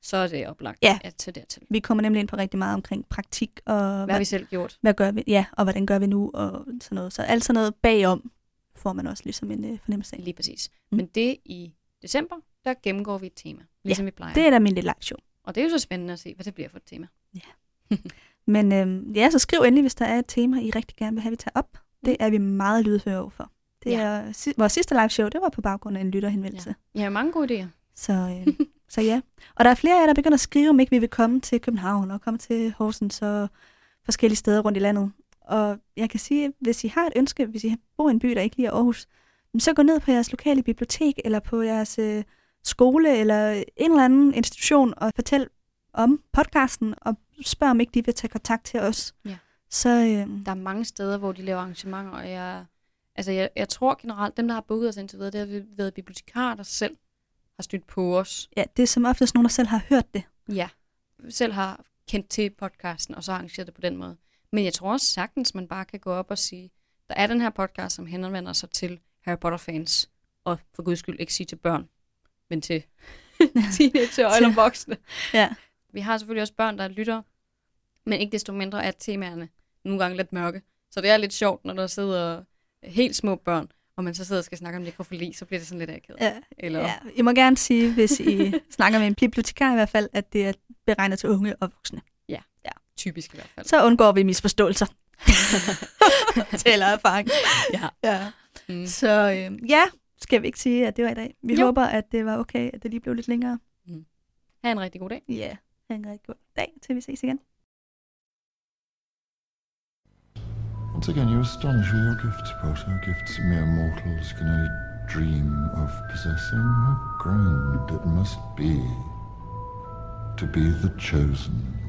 så er det oplagt Ja. at tage dertil. Vi kommer nemlig ind på rigtig meget omkring praktik og Hvad har vi selv gjort? hvad gør vi, ja, og hvordan gør vi nu, og sådan noget. Så alt sådan noget bagom får man også ligesom en øh, fornemmelse af. Lige præcis. Mm. Men det i december, der gennemgår vi et tema, ligesom vi plejer. Det er da min lille live show. Og det er jo så spændende at se, hvad det bliver for et tema. Men øh, ja, så skriv endelig, hvis der er et tema, I rigtig gerne vil have, vi tager op. Det er vi meget lydhøre over for. Det Ja. er, si- vores sidste live show, det var på baggrund af en lytterhenvendelse. Ja. Har mange gode idéer. Så, øh, så ja. Og der er flere af jer, der begynder at skrive, om ikke vi vil komme til København og komme til Horsens og forskellige steder rundt i landet. Og jeg kan sige, hvis I har et ønske, hvis I bor i en by, der ikke lige er Aarhus, så gå ned på jeres lokale bibliotek eller på jeres øh, skole eller en eller anden institution og fortæl om podcasten og spørg, om ikke de vil tage kontakt til os. Ja. Så øh, Der er mange steder, hvor de laver arrangementer, og jeg, altså jeg, jeg tror generelt, dem, der har booket os indtil videre, det har været bibliotekarer, der selv har stødt på os. ja, det er som oftest nogen, der selv har hørt det. Ja. Selv har kendt til podcasten, og så arrangeret det på den måde. Men jeg tror også sagtens, man bare kan gå op og sige, der er den her podcast, som henvender sig til Harry Potter-fans, og for guds skyld ikke sige til børn, men til teenager eller voksne. Ja. Vi har selvfølgelig også børn, der lytter, men ikke desto mindre er temaerne nogle gange lidt mørke. Så det er lidt sjovt, når der sidder helt små børn, og man så sidder og skal snakke om nekrofili, så bliver det sådan lidt akavet. Ja, Eller, Ja, I må gerne sige, hvis I snakker med en bibliotekar i hvert fald, at det er beregnet til unge og voksne. typisk i hvert fald. Så undgår vi misforståelser. Taler erfaring. Ja. ja. Mm. Så øh, ja, skal vi ikke sige, at det var i dag. Vi Jo. håber, at det var okay, at det lige blev lidt længere. Ha' en rigtig god dag. Ja, ha' en rigtig god dag, til vi ses igen. Once again, you astonish with your gifts, Potter. Gifts mere mortals can only dream of possessing. How grand it must be to be the chosen